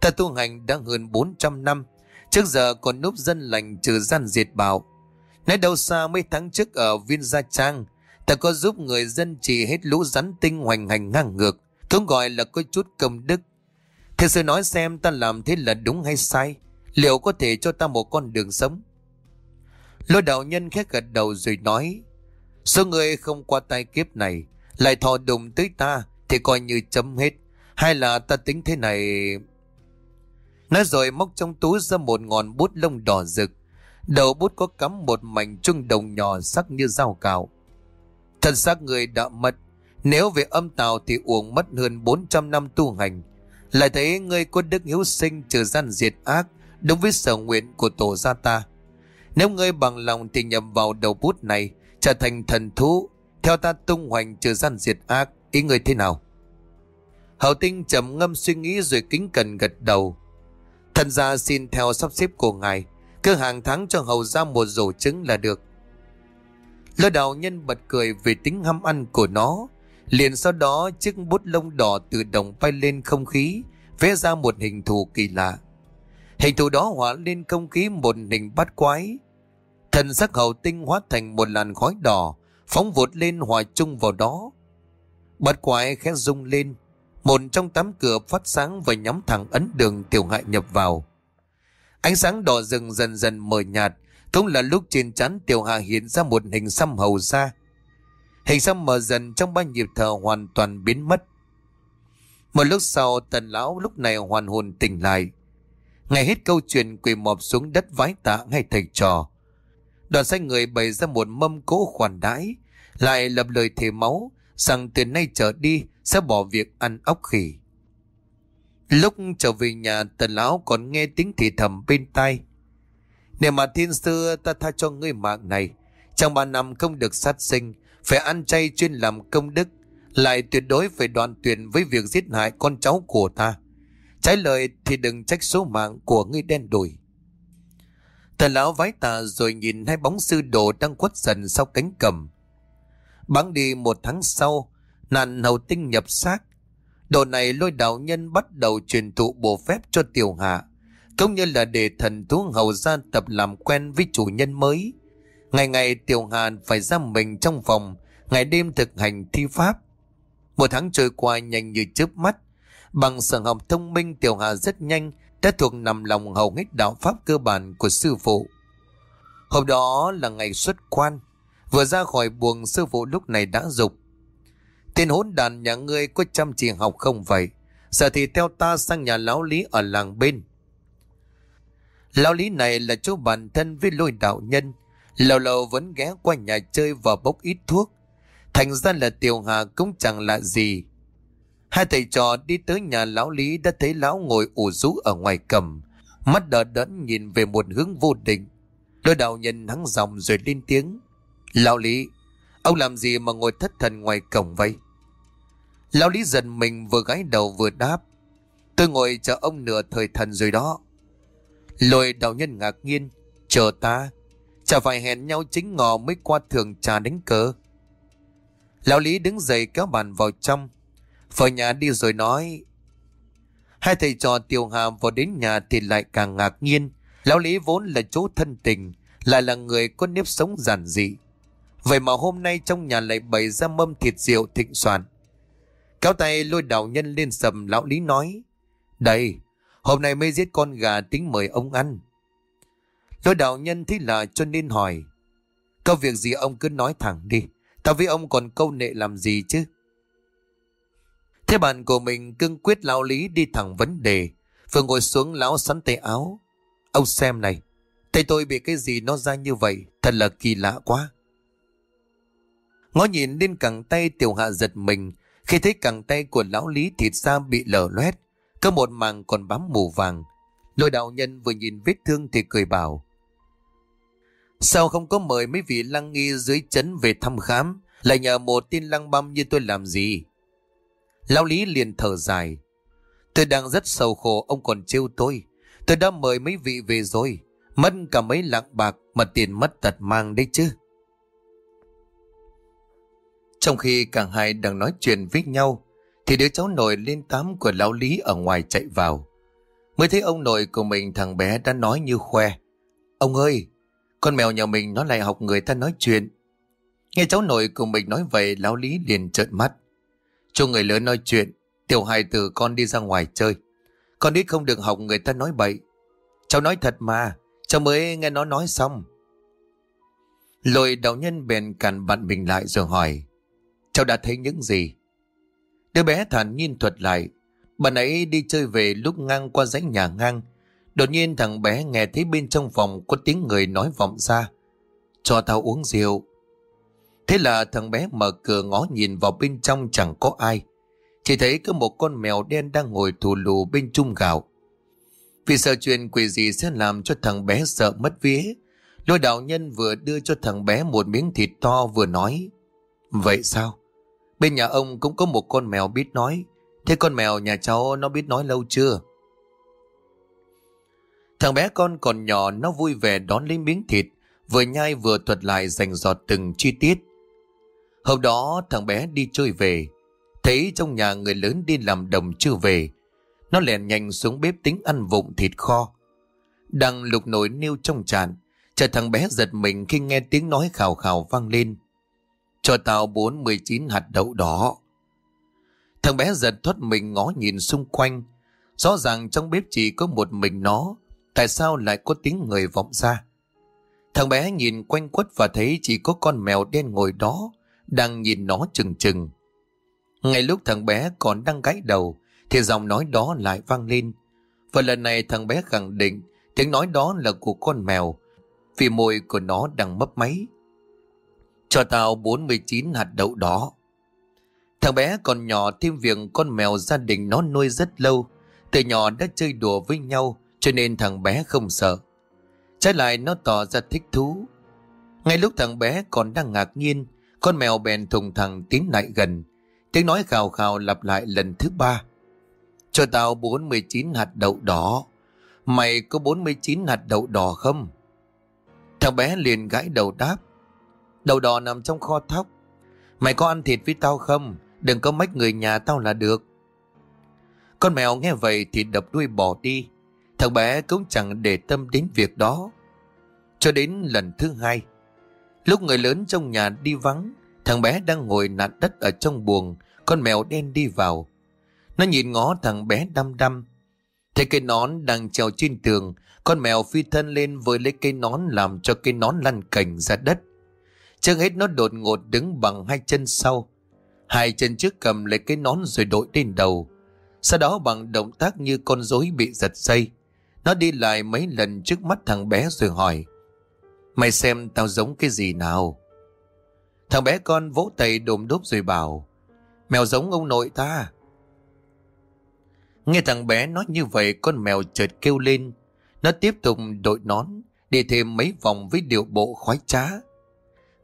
ta tu hành đã hơn 400 năm, trước giờ còn núp dân lành trừ gian diệt bạo. Nói đâu xa mấy tháng trước ở Viên Gia Trang, ta có giúp người dân trì hết lũ rắn tinh hoành hành ngang ngược, cũng gọi là có chút công đức. Thiên sư nói xem ta làm thế là đúng hay sai, liệu có thể cho ta một con đường sống? Lôi đạo nhân khét gật đầu rồi nói, số người không qua tay kiếp này, lại thò đụng tới ta thì coi như chấm hết. Hay là ta tính thế này... Nói rồi móc trong túi ra một ngọn bút lông đỏ rực. Đầu bút có cắm một mảnh trung đồng nhỏ sắc như dao cạo. Thân xác người đã mất. Nếu về âm tào thì uổng mất hơn 400 năm tu hành. Lại thấy người có đức hiếu sinh trừ gian diệt ác đúng với sở nguyện của tổ gia ta. Nếu ngươi bằng lòng thì nhầm vào đầu bút này trở thành thần thú theo ta tung hoành trừ gian diệt ác, ý người thế nào? Hậu tinh trầm ngâm suy nghĩ rồi kính cần gật đầu. Thần gia xin theo sắp xếp của ngài, cứ hàng tháng cho hầu ra một rổ trứng là được. Lôi đạo nhân bật cười vì tính hăm ăn của nó. Liền sau đó chiếc bút lông đỏ tự động bay lên không khí, vẽ ra một hình thù kỳ lạ. Hình thù đó hóa lên không khí một hình bát quái. Thần sắc hậu tinh hóa thành một làn khói đỏ, phóng vụt lên hòa chung vào đó. Bát quái khẽ rung lên, một trong tám cửa phát sáng và nhắm thẳng ấn đường tiểu hại nhập vào. Ánh sáng đỏ rừng dần dần mờ nhạt, cũng là lúc trên chắn tiểu hạ hiện ra một hình xăm hầu ra. Hình xăm mờ dần trong ba nhịp thở hoàn toàn biến mất. Một lúc sau tần lão lúc này hoàn hồn tỉnh lại. Ngày hết câu chuyện quỳ mọp xuống đất vái tạ ngay thầy trò. Đoàn sai người bày ra một mâm cỗ khoản đãi, lại lập lời thề máu rằng từ nay trở đi sẽ bỏ việc ăn ốc khỉ. Lúc trở về nhà tần lão còn nghe tiếng thì thầm bên tai. Nếu mà thiên sư ta tha cho ngươi mạng này, trong ba năm không được sát sinh, phải ăn chay chuyên làm công đức, lại tuyệt đối phải đoàn tuyệt với việc giết hại con cháu của ta. Trái lời thì đừng trách số mạng của ngươi đen đủi. Thần lão vái tà rồi nhìn hai bóng sư đồ đang quất dần sau cánh cầm. Bắn đi một tháng sau, nạn hầu tinh nhập xác. Đồ này lôi đạo nhân bắt đầu truyền thụ bộ phép cho tiểu hạ. Cũng như là để thần thú hầu ra tập làm quen với chủ nhân mới. Ngày ngày tiểu hạ phải ra mình trong phòng, ngày đêm thực hành thi pháp. Một tháng trôi qua nhanh như chớp mắt. Bằng sở học thông minh tiểu hà rất nhanh đã thuộc nằm lòng hầu hết đạo pháp cơ bản của sư phụ. Hôm đó là ngày xuất quan, vừa ra khỏi buồng sư phụ lúc này đã dục. Tên hỗn đàn nhà ngươi có chăm chỉ học không vậy? Giờ thì theo ta sang nhà lão lý ở làng bên. Lão lý này là chỗ bản thân với lôi đạo nhân, lâu lâu vẫn ghé qua nhà chơi và bốc ít thuốc. Thành ra là tiểu hà cũng chẳng lạ gì Hai thầy trò đi tới nhà lão Lý đã thấy lão ngồi ủ rũ ở ngoài cầm. Mắt đỡ đẫn nhìn về một hướng vô định. Đôi đạo nhân hắng dòng rồi lên tiếng. Lão Lý, ông làm gì mà ngồi thất thần ngoài cổng vậy? Lão Lý dần mình vừa gái đầu vừa đáp. Tôi ngồi chờ ông nửa thời thần rồi đó. Lôi đạo nhân ngạc nhiên. Chờ ta. Chả phải hẹn nhau chính ngọ mới qua thường trà đánh cờ. Lão Lý đứng dậy kéo bàn vào trong. Vào nhà đi rồi nói. Hai thầy trò tiêu hà vào đến nhà thì lại càng ngạc nhiên. Lão Lý vốn là chú thân tình, lại là người có nếp sống giản dị. Vậy mà hôm nay trong nhà lại bày ra mâm thịt rượu thịnh soạn. Kéo tay lôi đạo nhân lên sầm lão Lý nói. Đây, hôm nay mới giết con gà tính mời ông ăn. Lôi đạo nhân thấy là cho nên hỏi. Có việc gì ông cứ nói thẳng đi. Tao với ông còn câu nệ làm gì chứ? Thế bạn của mình cương quyết lão lý đi thẳng vấn đề. Vừa ngồi xuống lão sắn tay áo. Ông xem này, tay tôi bị cái gì nó ra như vậy, thật là kỳ lạ quá. Ngó nhìn lên cẳng tay tiểu hạ giật mình, Khi thấy cẳng tay của lão Lý thịt da bị lở loét, có một màng còn bám mù vàng. Lôi đạo nhân vừa nhìn vết thương thì cười bảo. Sao không có mời mấy vị lăng nghi dưới chấn về thăm khám, lại nhờ một tin lăng băm như tôi làm gì? Lão Lý liền thở dài. Tôi đang rất sầu khổ, ông còn trêu tôi. Tôi đã mời mấy vị về rồi, mất cả mấy lạng bạc mà tiền mất tật mang đấy chứ. Trong khi cả hai đang nói chuyện với nhau, thì đứa cháu nội lên tám của lão Lý ở ngoài chạy vào. Mới thấy ông nội của mình thằng bé đã nói như khoe. Ông ơi, con mèo nhà mình nó lại học người ta nói chuyện. Nghe cháu nội của mình nói vậy, lão Lý liền trợn mắt. Cho người lớn nói chuyện, tiểu hài từ con đi ra ngoài chơi. Con ít không được học người ta nói bậy. Cháu nói thật mà, cháu mới nghe nó nói xong. Lội đạo nhân bèn cản bạn mình lại rồi hỏi. Cháu đã thấy những gì? Đứa bé thản nhiên thuật lại. Bạn ấy đi chơi về lúc ngang qua dãy nhà ngang. Đột nhiên thằng bé nghe thấy bên trong phòng có tiếng người nói vọng ra. Cho tao uống rượu. Thế là thằng bé mở cửa ngó nhìn vào bên trong chẳng có ai. Chỉ thấy có một con mèo đen đang ngồi thù lù bên chung gạo. Vì sợ chuyện quỷ gì sẽ làm cho thằng bé sợ mất vía. Lôi đạo nhân vừa đưa cho thằng bé một miếng thịt to vừa nói. Vậy sao? Bên nhà ông cũng có một con mèo biết nói. Thế con mèo nhà cháu nó biết nói lâu chưa? Thằng bé con còn nhỏ nó vui vẻ đón lấy miếng thịt, vừa nhai vừa thuật lại dành dọt từng chi tiết. Hôm đó thằng bé đi chơi về, thấy trong nhà người lớn đi làm đồng chưa về. Nó lèn nhanh xuống bếp tính ăn vụng thịt kho. Đang lục nồi niêu trong tràn, chợt thằng bé giật mình khi nghe tiếng nói khào khào vang lên. Cho tao bốn mười chín hạt đậu đỏ. Thằng bé giật thoát mình ngó nhìn xung quanh. Rõ ràng trong bếp chỉ có một mình nó. Tại sao lại có tiếng người vọng ra? Thằng bé nhìn quanh quất và thấy chỉ có con mèo đen ngồi đó, đang nhìn nó chừng chừng. Ngay lúc thằng bé còn đang gãy đầu, thì giọng nói đó lại vang lên. Và lần này thằng bé khẳng định tiếng nói đó là của con mèo, vì môi của nó đang mấp máy. Cho tao 49 hạt đậu đó. Thằng bé còn nhỏ thêm việc con mèo gia đình nó nuôi rất lâu. Từ nhỏ đã chơi đùa với nhau cho nên thằng bé không sợ. Trái lại nó tỏ ra thích thú. Ngay lúc thằng bé còn đang ngạc nhiên, con mèo bèn thùng thẳng tiến lại gần. Tiếng nói khào khào lặp lại lần thứ ba. Cho tao 49 hạt đậu đỏ. Mày có 49 hạt đậu đỏ không? Thằng bé liền gãi đầu đáp. đậu đỏ nằm trong kho thóc. Mày có ăn thịt với tao không? Đừng có mách người nhà tao là được. Con mèo nghe vậy thì đập đuôi bỏ đi. Thằng bé cũng chẳng để tâm đến việc đó. Cho đến lần thứ hai. Lúc người lớn trong nhà đi vắng, thằng bé đang ngồi nạt đất ở trong buồng, con mèo đen đi vào. Nó nhìn ngó thằng bé đăm đăm. Thấy cây nón đang treo trên tường, con mèo phi thân lên với lấy cây nón làm cho cây nón lăn cành ra đất. Trước hết nó đột ngột đứng bằng hai chân sau. Hai chân trước cầm lấy cái nón rồi đội lên đầu. Sau đó bằng động tác như con rối bị giật dây. Nó đi lại mấy lần trước mắt thằng bé rồi hỏi. Mày xem tao giống cái gì nào? Thằng bé con vỗ tay đồm đốp rồi bảo. Mèo giống ông nội ta. Nghe thằng bé nói như vậy con mèo chợt kêu lên. Nó tiếp tục đội nón, đi thêm mấy vòng với điệu bộ khoái trá.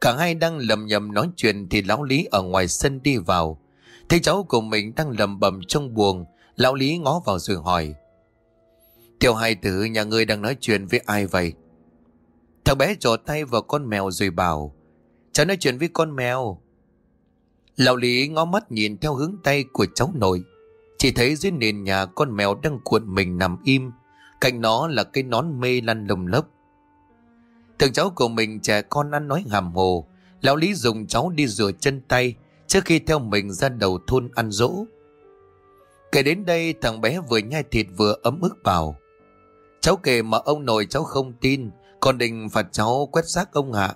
Cả hai đang lầm nhầm nói chuyện thì lão Lý ở ngoài sân đi vào. Thấy cháu của mình đang lầm bầm trong buồng, lão Lý ngó vào rồi hỏi. Tiểu hai tử, nhà ngươi đang nói chuyện với ai vậy? Thằng bé trò tay vào con mèo rồi bảo. Cháu nói chuyện với con mèo. Lão Lý ngó mắt nhìn theo hướng tay của cháu nội. Chỉ thấy dưới nền nhà con mèo đang cuộn mình nằm im. Cạnh nó là cái nón mê lăn lồng lấp Thằng cháu của mình trẻ con ăn nói hàm hồ. Lão Lý dùng cháu đi rửa chân tay trước khi theo mình ra đầu thôn ăn dỗ. Kể đến đây, thằng bé vừa nhai thịt vừa ấm ức bảo. Cháu kể mà ông nội cháu không tin, còn định phạt cháu quét xác ông hạ.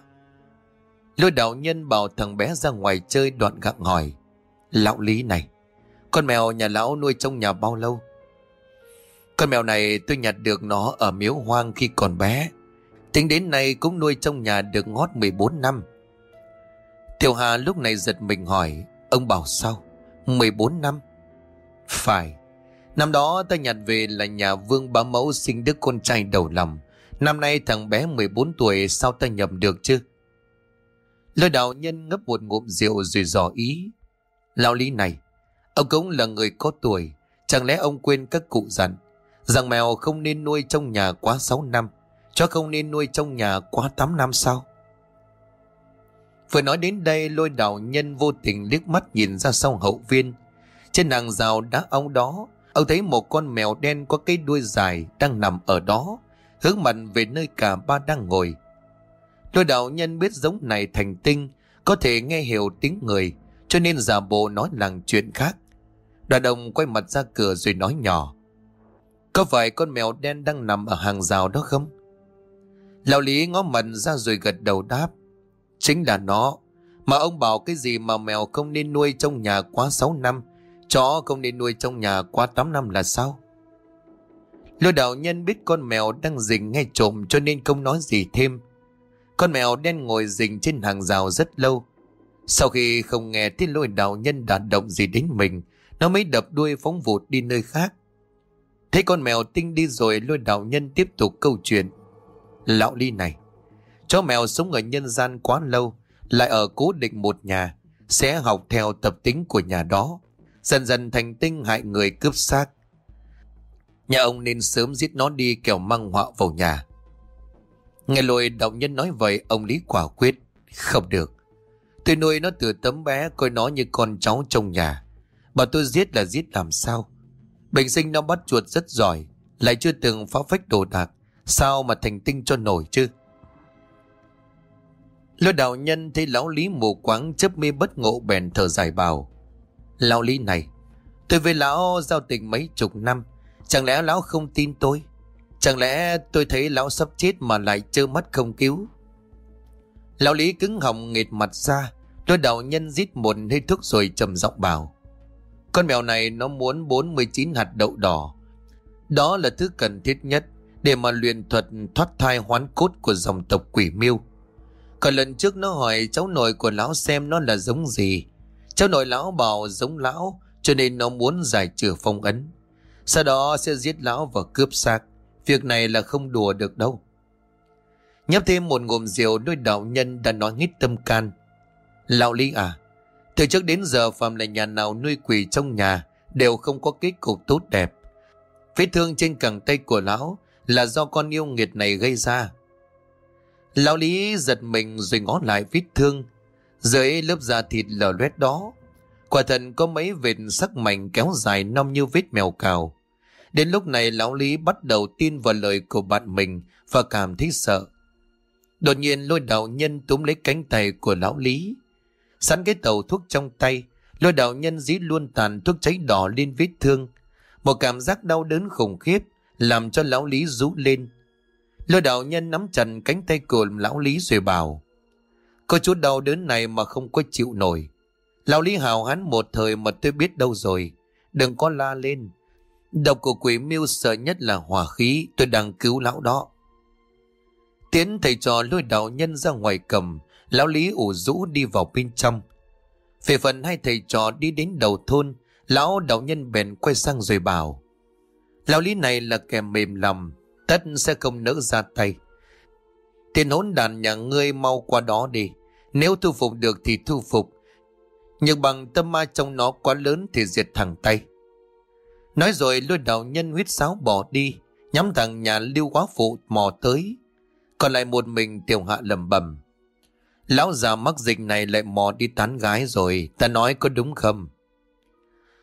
Lôi đạo nhân bảo thằng bé ra ngoài chơi đoạn gặng hỏi. Lão Lý này, con mèo nhà lão nuôi trong nhà bao lâu? Con mèo này tôi nhặt được nó ở miếu hoang khi còn bé. Tính đến nay cũng nuôi trong nhà được ngót 14 năm. Tiểu Hà lúc này giật mình hỏi, ông bảo sao? 14 năm. Phải. Năm đó ta nhặt về là nhà vương bá mẫu sinh đứa con trai đầu lòng. Năm nay thằng bé 14 tuổi sao ta nhầm được chứ? Lôi đạo nhân ngấp một ngụm rượu rồi dò ý. Lão lý này, ông cũng là người có tuổi. Chẳng lẽ ông quên các cụ dặn rằng mèo không nên nuôi trong nhà quá 6 năm, chó không nên nuôi trong nhà quá 8 năm sao? Vừa nói đến đây lôi đạo nhân vô tình liếc mắt nhìn ra sau hậu viên. Trên hàng rào đá ong đó, ông thấy một con mèo đen có cái đuôi dài đang nằm ở đó, hướng mặt về nơi cả ba đang ngồi. Đôi đạo nhân biết giống này thành tinh, có thể nghe hiểu tiếng người, cho nên giả bộ nói làng chuyện khác. Đoàn đồng quay mặt ra cửa rồi nói nhỏ. Có phải con mèo đen đang nằm ở hàng rào đó không? Lão Lý ngó mặt ra rồi gật đầu đáp. Chính là nó. Mà ông bảo cái gì mà mèo không nên nuôi trong nhà quá 6 năm, chó không nên nuôi trong nhà quá 8 năm là sao? Lôi đạo nhân biết con mèo đang rình ngay trộm cho nên không nói gì thêm. Con mèo đen ngồi rình trên hàng rào rất lâu. Sau khi không nghe tiếng lôi đạo nhân đàn động gì đến mình, nó mới đập đuôi phóng vụt đi nơi khác. Thấy con mèo tinh đi rồi lôi đạo nhân tiếp tục câu chuyện. Lão ly này, chó mèo sống ở nhân gian quá lâu, lại ở cố định một nhà, sẽ học theo tập tính của nhà đó. Dần dần thành tinh hại người cướp xác. Nhà ông nên sớm giết nó đi kẻo mang họa vào nhà. Nghe lôi đạo nhân nói vậy, ông Lý quả quyết. Không được. Tôi nuôi nó từ tấm bé, coi nó như con cháu trong nhà. Bà tôi giết là giết làm sao? Bình sinh nó bắt chuột rất giỏi, lại chưa từng phá phách đồ đạc. Sao mà thành tinh cho nổi chứ? Lôi đạo nhân thấy lão lý mù quáng chấp mê bất ngộ bèn thở dài bảo. Lão lý này, tôi với lão giao tình mấy chục năm, chẳng lẽ lão không tin tôi? Chẳng lẽ tôi thấy lão sắp chết mà lại trơ mắt không cứu? Lão lý cứng họng nghệt mặt ra, Đôi đạo nhân rít một hơi thuốc rồi trầm giọng bảo. Con mèo này nó muốn 49 hạt đậu đỏ. Đó là thứ cần thiết nhất để mà luyện thuật thoát thai hoán cốt của dòng tộc quỷ miêu. Còn lần trước nó hỏi cháu nội của lão xem nó là giống gì. Cháu nội lão bảo giống lão cho nên nó muốn giải trừ phong ấn. Sau đó sẽ giết lão và cướp xác. Việc này là không đùa được đâu. Nhấp thêm một ngụm rượu đôi đạo nhân đã nói hết tâm can. Lão Lý à, từ trước đến giờ phàm là nhà nào nuôi quỷ trong nhà đều không có kết cục tốt đẹp. Vết thương trên cẳng tay của lão là do con yêu nghiệt này gây ra. Lão Lý giật mình rồi ngó lại vết thương. Dưới lớp da thịt lở loét đó, quả thật có mấy vệt sắc mảnh kéo dài non như vết mèo cào. Đến lúc này lão Lý bắt đầu tin vào lời của bạn mình và cảm thấy sợ. Đột nhiên lôi đạo nhân túm lấy cánh tay của lão Lý. Sẵn cái tàu thuốc trong tay, lôi đạo nhân dí luôn tàn thuốc cháy đỏ lên vết thương. Một cảm giác đau đớn khủng khiếp làm cho lão Lý rú lên. Lôi đạo nhân nắm chặt cánh tay của lão Lý rồi bảo. Có chút đau đớn này mà không có chịu nổi. Lão Lý hào hán một thời mà tôi biết đâu rồi. Đừng có la lên. Độc của quỷ miêu sợ nhất là hỏa khí. Tôi đang cứu lão đó. Tiến thầy trò lôi đạo nhân ra ngoài cầm. Lão Lý ủ rũ đi vào bên trong. Về phần hai thầy trò đi đến đầu thôn. Lão đạo nhân bèn quay sang rồi bảo. Lão Lý này là kẻ mềm lòng, tất sẽ không nỡ ra tay. Tiền hỗn đàn nhà ngươi mau qua đó đi. Nếu thu phục được thì thu phục. Nhưng bằng tâm ma trong nó quá lớn thì diệt thẳng tay. Nói rồi lôi đạo nhân huyết sáo bỏ đi, nhắm thẳng nhà lưu quá phụ mò tới. Còn lại một mình tiểu hạ lầm bầm. Lão già mắc dịch này lại mò đi tán gái rồi, ta nói có đúng không?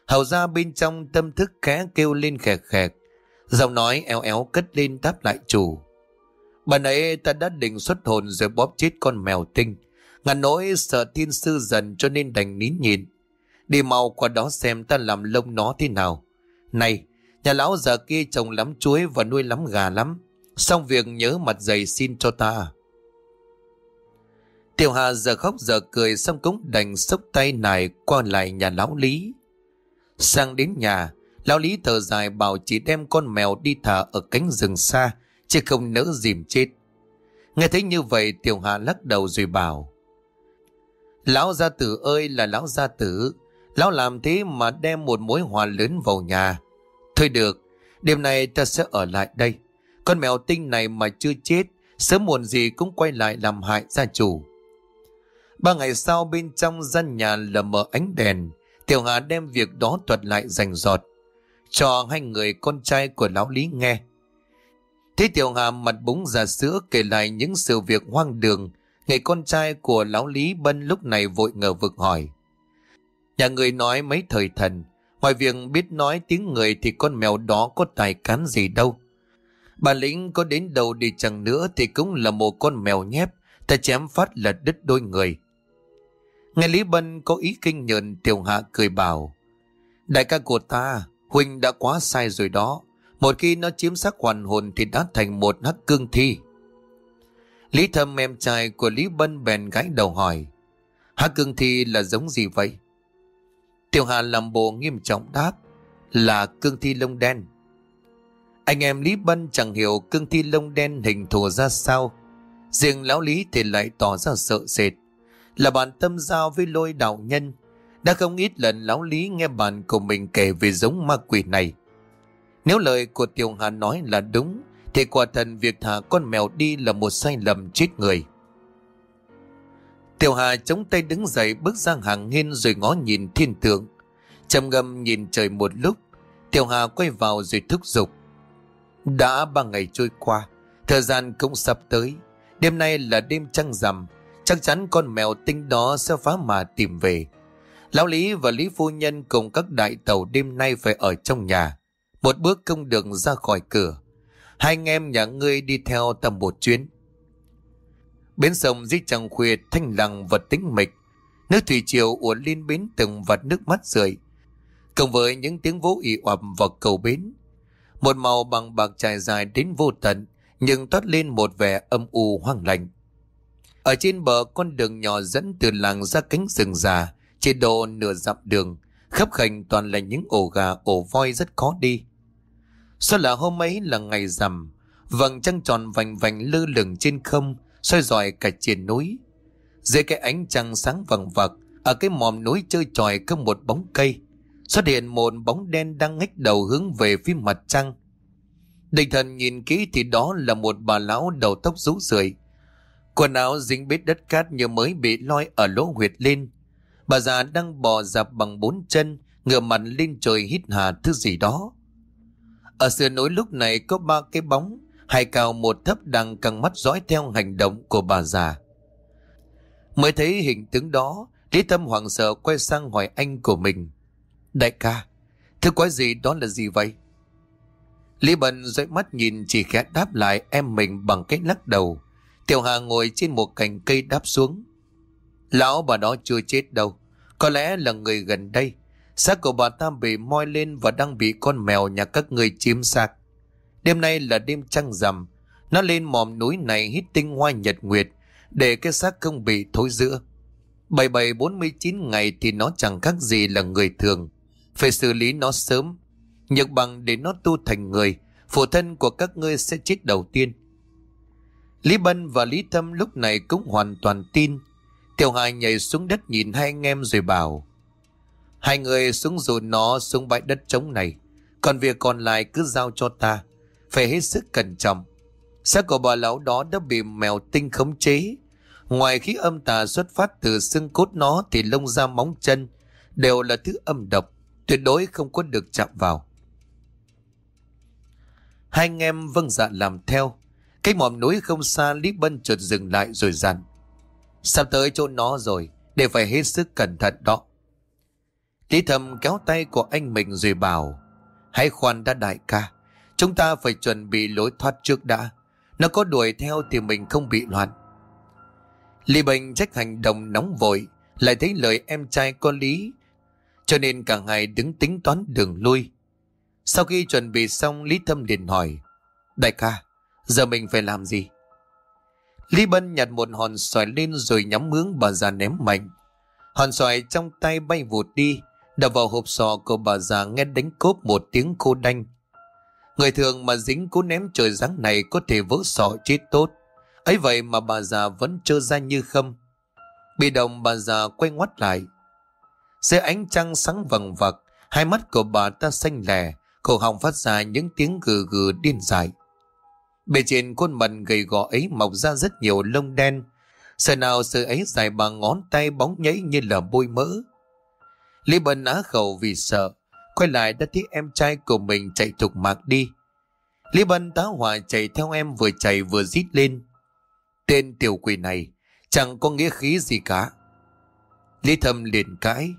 Hầu ra bên trong tâm thức khẽ kêu lên khẹt khẹt. Giọng nói éo éo cất lên đáp lại chủ. Bà nãy ta đã định xuất hồn rồi bóp chết con mèo tinh. Ngàn nỗi sợ thiên sư dần cho nên đành nín nhìn Đi mau qua đó xem ta làm lông nó thế nào. Này, nhà lão già kia trồng lắm chuối và nuôi lắm gà lắm. Xong việc nhớ mặt dày xin cho ta. Tiểu Hà giờ khóc giờ cười xong cũng đành sốc tay nài qua lại nhà lão Lý. Sang đến nhà, Lão Lý thở dài bảo chỉ đem con mèo đi thả ở cánh rừng xa, chứ không nỡ dìm chết. Nghe thấy như vậy Tiểu Hà lắc đầu rồi bảo. Lão gia tử ơi là lão gia tử, Lão làm thế mà đem một mối hòa lớn vào nhà. Thôi được, đêm nay ta sẽ ở lại đây. Con mèo tinh này mà chưa chết, sớm muộn gì cũng quay lại làm hại gia chủ. Ba ngày sau bên trong gian nhà lờ mờ ánh đèn, Tiểu Hà đem việc đó thuật lại rành rọt, cho hai người con trai của lão Lý nghe. Thế Tiểu Hà mặt búng ra sữa kể lại những sự việc hoang đường, người con trai của lão Lý Bân lúc này vội ngờ vực hỏi. Nhà người nói mấy thời thần, ngoài việc biết nói tiếng người thì con mèo đó có tài cán gì đâu. Bà Lĩnh có đến đầu đi chẳng nữa thì cũng là một con mèo nhép, ta chém phát là đứt đôi người. Nghe Lý Bân có ý kinh nhờn Tiểu Hạ cười bảo. Đại ca của ta, Huynh đã quá sai rồi đó. Một khi nó chiếm xác hoàn hồn thì đã thành một hắc cương thi. Lý Thâm em trai của Lý Bân bèn gái đầu hỏi. Hắc cương thi là giống gì vậy? Tiểu Hà làm bộ nghiêm trọng đáp, là cương thi lông đen. Anh em Lý Bân chẳng hiểu cương thi lông đen hình thù ra sao. Riêng lão Lý thì lại tỏ ra sợ sệt. Là bạn tâm giao với lôi đạo nhân. Đã không ít lần lão Lý nghe bạn của mình kể về giống ma quỷ này. Nếu lời của Tiểu Hà nói là đúng, thì quả thần việc thả con mèo đi là một sai lầm chết người. Tiểu Hà chống tay đứng dậy bước ra hàng hiên rồi ngó nhìn thiên tượng. trầm ngâm nhìn trời một lúc, Tiểu Hà quay vào rồi thúc giục. Đã ba ngày trôi qua, thời gian cũng sắp tới. Đêm nay là đêm trăng rằm, chắc chắn con mèo tinh đó sẽ phá mà tìm về. Lão Lý và Lý Phu Nhân cùng các đại tàu đêm nay phải ở trong nhà. Một bước không được ra khỏi cửa. Hai anh em nhà ngươi đi theo tầm một chuyến. Bến sông dưới trăng khuya thanh lặng và tĩnh mịch. Nước thủy triều uốn lên bến từng vạt nước mắt rượi. Cộng với những tiếng vỗ ị ọp vào cầu bến. Một màu bằng bạc trải dài đến vô tận, nhưng toát lên một vẻ âm u hoang lạnh. Ở trên bờ con đường nhỏ dẫn từ làng ra cánh rừng già, chỉ độ nửa dặm đường, khắp khành toàn là những ổ gà, ổ voi rất khó đi. Sao là hôm ấy là ngày rằm, vầng trăng tròn vành vành lơ lửng trên không, soi dọi cả trên núi. Dưới cái ánh trăng sáng vằng vặc, ở cái mòm núi chơi tròi có một bóng cây, xuất hiện một bóng đen đang ngách đầu hướng về phía mặt trăng. Định thần nhìn kỹ thì đó là một bà lão đầu tóc rú rượi. Quần áo dính bết đất cát như mới bị loi ở lỗ huyệt lên. Bà già đang bò dạp bằng bốn chân, ngửa mặt lên trời hít hà thứ gì đó. Ở sườn núi lúc này có ba cái bóng, hai cao một thấp đang căng mắt dõi theo hành động của bà già. Mới thấy hình tướng đó, Lý Tâm hoàng sợ quay sang hỏi anh của mình. Đại ca, thứ quái gì đó là gì vậy? Lý bần dõi mắt nhìn chỉ khẽ đáp lại em mình bằng cách lắc đầu. Tiểu Hà ngồi trên một cành cây đáp xuống. Lão bà đó chưa chết đâu. Có lẽ là người gần đây. Xác của bà ta bị moi lên và đang bị con mèo nhà các người chiếm xác. Đêm nay là đêm trăng rằm. Nó lên mòm núi này hít tinh hoa nhật nguyệt để cái xác không bị thối giữa. 7749 ngày thì nó chẳng khác gì là người thường. Phải xử lý nó sớm. Nhược bằng để nó tu thành người, phụ thân của các ngươi sẽ chết đầu tiên. Lý Bân và Lý Thâm lúc này cũng hoàn toàn tin. Tiểu Hải nhảy xuống đất nhìn hai anh em rồi bảo. Hai người xuống rồi nó xuống bãi đất trống này. Còn việc còn lại cứ giao cho ta. Phải hết sức cẩn trọng. Xác của bà lão đó đã bị mèo tinh khống chế. Ngoài khí âm tà xuất phát từ xương cốt nó thì lông da móng chân đều là thứ âm độc. Tuyệt đối không có được chạm vào. Hai anh em vâng dạ làm theo. Cái mỏm núi không xa Lý Bân chợt dừng lại rồi dặn. Sắp tới chỗ nó rồi, để phải hết sức cẩn thận đó. Lý thầm kéo tay của anh mình rồi bảo, hãy khoan đã đại ca, chúng ta phải chuẩn bị lối thoát trước đã. Nó có đuổi theo thì mình không bị loạn. Lý Bình trách hành động nóng vội, lại thấy lời em trai có lý, cho nên cả hai đứng tính toán đường lui. Sau khi chuẩn bị xong Lý Thâm liền hỏi, đại ca, giờ mình phải làm gì? Lý Bân nhặt một hòn xoài lên rồi nhắm hướng bà già ném mạnh. Hòn xoài trong tay bay vụt đi, đập vào hộp sọ của bà già nghe đánh cốp một tiếng khô đanh. Người thường mà dính cú ném trời giáng này có thể vỡ sọ chết tốt. ấy vậy mà bà già vẫn trơ ra như khâm. Bị động bà già quay ngoắt lại. Dưới ánh trăng sáng vầng vặc, hai mắt của bà ta xanh lè, cổ họng phát ra những tiếng gừ gừ điên dại. Bề trên khuôn mặt gầy gò ấy mọc ra rất nhiều lông đen, sợi nào sợi ấy dài bằng ngón tay bóng nhảy như là bôi mỡ. Lý Bân á khẩu vì sợ, quay lại đã thấy em trai của mình chạy thục mạc đi. Lý Bân tá hỏa chạy theo em vừa chạy vừa rít lên. Tên tiểu quỷ này chẳng có nghĩa khí gì cả. Lý Thâm liền cãi.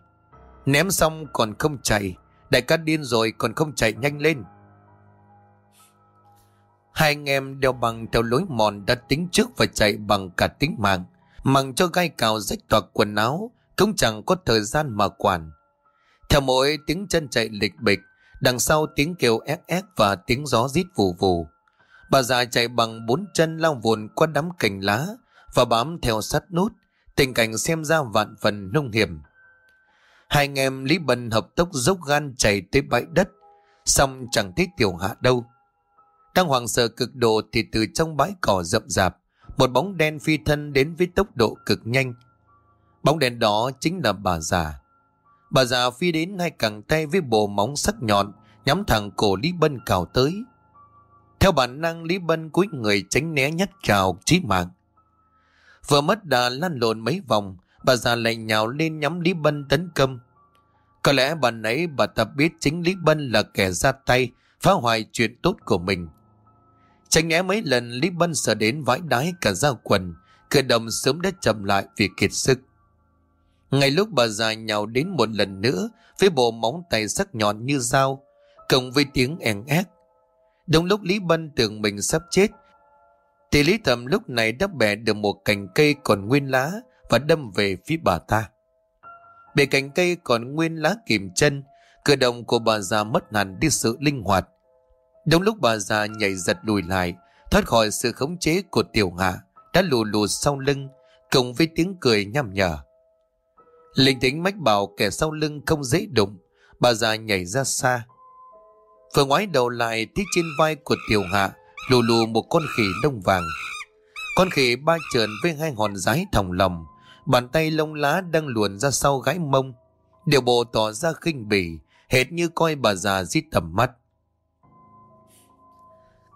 Ném xong còn không chạy, đại ca điên rồi còn không chạy nhanh lên. Hai anh em đeo bằng theo lối mòn đã tính trước và chạy bằng cả tính mạng. Mằng cho gai cào rách toạc quần áo, cũng chẳng có thời gian mà quản. Theo mỗi tiếng chân chạy lịch bịch, đằng sau tiếng kêu ép ép và tiếng gió rít vù vù. Bà già chạy bằng bốn chân lao vùn qua đám cành lá và bám theo sắt nút, tình cảnh xem ra vạn phần nông hiểm. Hai anh em Lý Bân hợp tốc dốc gan chạy tới bãi đất, xong chẳng thấy tiểu hạ đâu. Đang hoàng sợ cực độ thì từ trong bãi cỏ rậm rạp, một bóng đen phi thân đến với tốc độ cực nhanh. Bóng đèn đó chính là bà già. Bà già phi đến hai cẳng tay với bộ móng sắc nhọn, nhắm thẳng cổ Lý Bân cào tới. Theo bản năng Lý Bân cúi người tránh né nhát cào chí mạng. Vừa mất đà lăn lộn mấy vòng, bà già lại nhào lên nhắm Lý Bân tấn công. Có lẽ bà nãy bà ta biết chính Lý Bân là kẻ ra tay, phá hoại chuyện tốt của mình. Tránh né mấy lần Lý Bân sợ đến vãi đái cả da quần, cử động sớm đã chậm lại vì kiệt sức. Ngay lúc bà già nhào đến một lần nữa với bộ móng tay sắc nhọn như dao, cộng với tiếng ẻn ác. Đúng lúc Lý Bân tưởng mình sắp chết, thì Lý Thầm lúc này đã bẻ được một cành cây còn nguyên lá và đâm về phía bà ta. Bề cành cây còn nguyên lá kìm chân, cử động của bà già mất hẳn đi sự linh hoạt. Đúng lúc bà già nhảy giật lùi lại, thoát khỏi sự khống chế của tiểu hạ, đã lù lù sau lưng, cùng với tiếng cười nhằm nhở. Linh tính mách bảo kẻ sau lưng không dễ đụng, bà già nhảy ra xa. Vừa ngoái đầu lại thấy trên vai của tiểu hạ lù lù một con khỉ lông vàng. Con khỉ ba trườn với hai hòn rái thòng lòng, bàn tay lông lá đang luồn ra sau gái mông. Điều bộ tỏ ra khinh bỉ, hệt như coi bà già giết tầm mắt.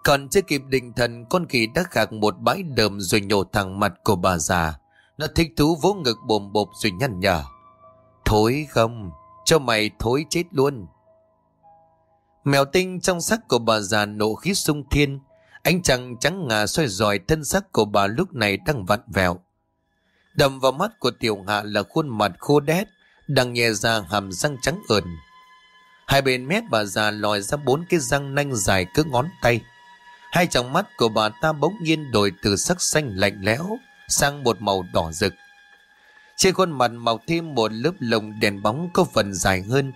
Còn chưa kịp định thần, con khỉ đã khạc một bãi đờm rồi nhổ thẳng mặt của bà già. Nó thích thú vỗ ngực bồm bộp rồi nhăn nhở. Thối không, cho mày thối chết luôn. Mèo tinh trong sắc của bà già nộ khí sung thiên, ánh trăng trắng ngà xoay dòi thân sắc của bà lúc này đang vặn vẹo. Đầm vào mắt của tiểu hạ là khuôn mặt khô đét, đang nhè ra hàm răng trắng ẩn. Hai bên mép bà già lòi ra bốn cái răng nanh dài cứ ngón tay. Hai tròng mắt của bà ta bỗng nhiên đổi từ sắc xanh lạnh lẽo sang một màu đỏ rực. Trên khuôn mặt mọc thêm một lớp lồng đèn bóng có phần dài hơn.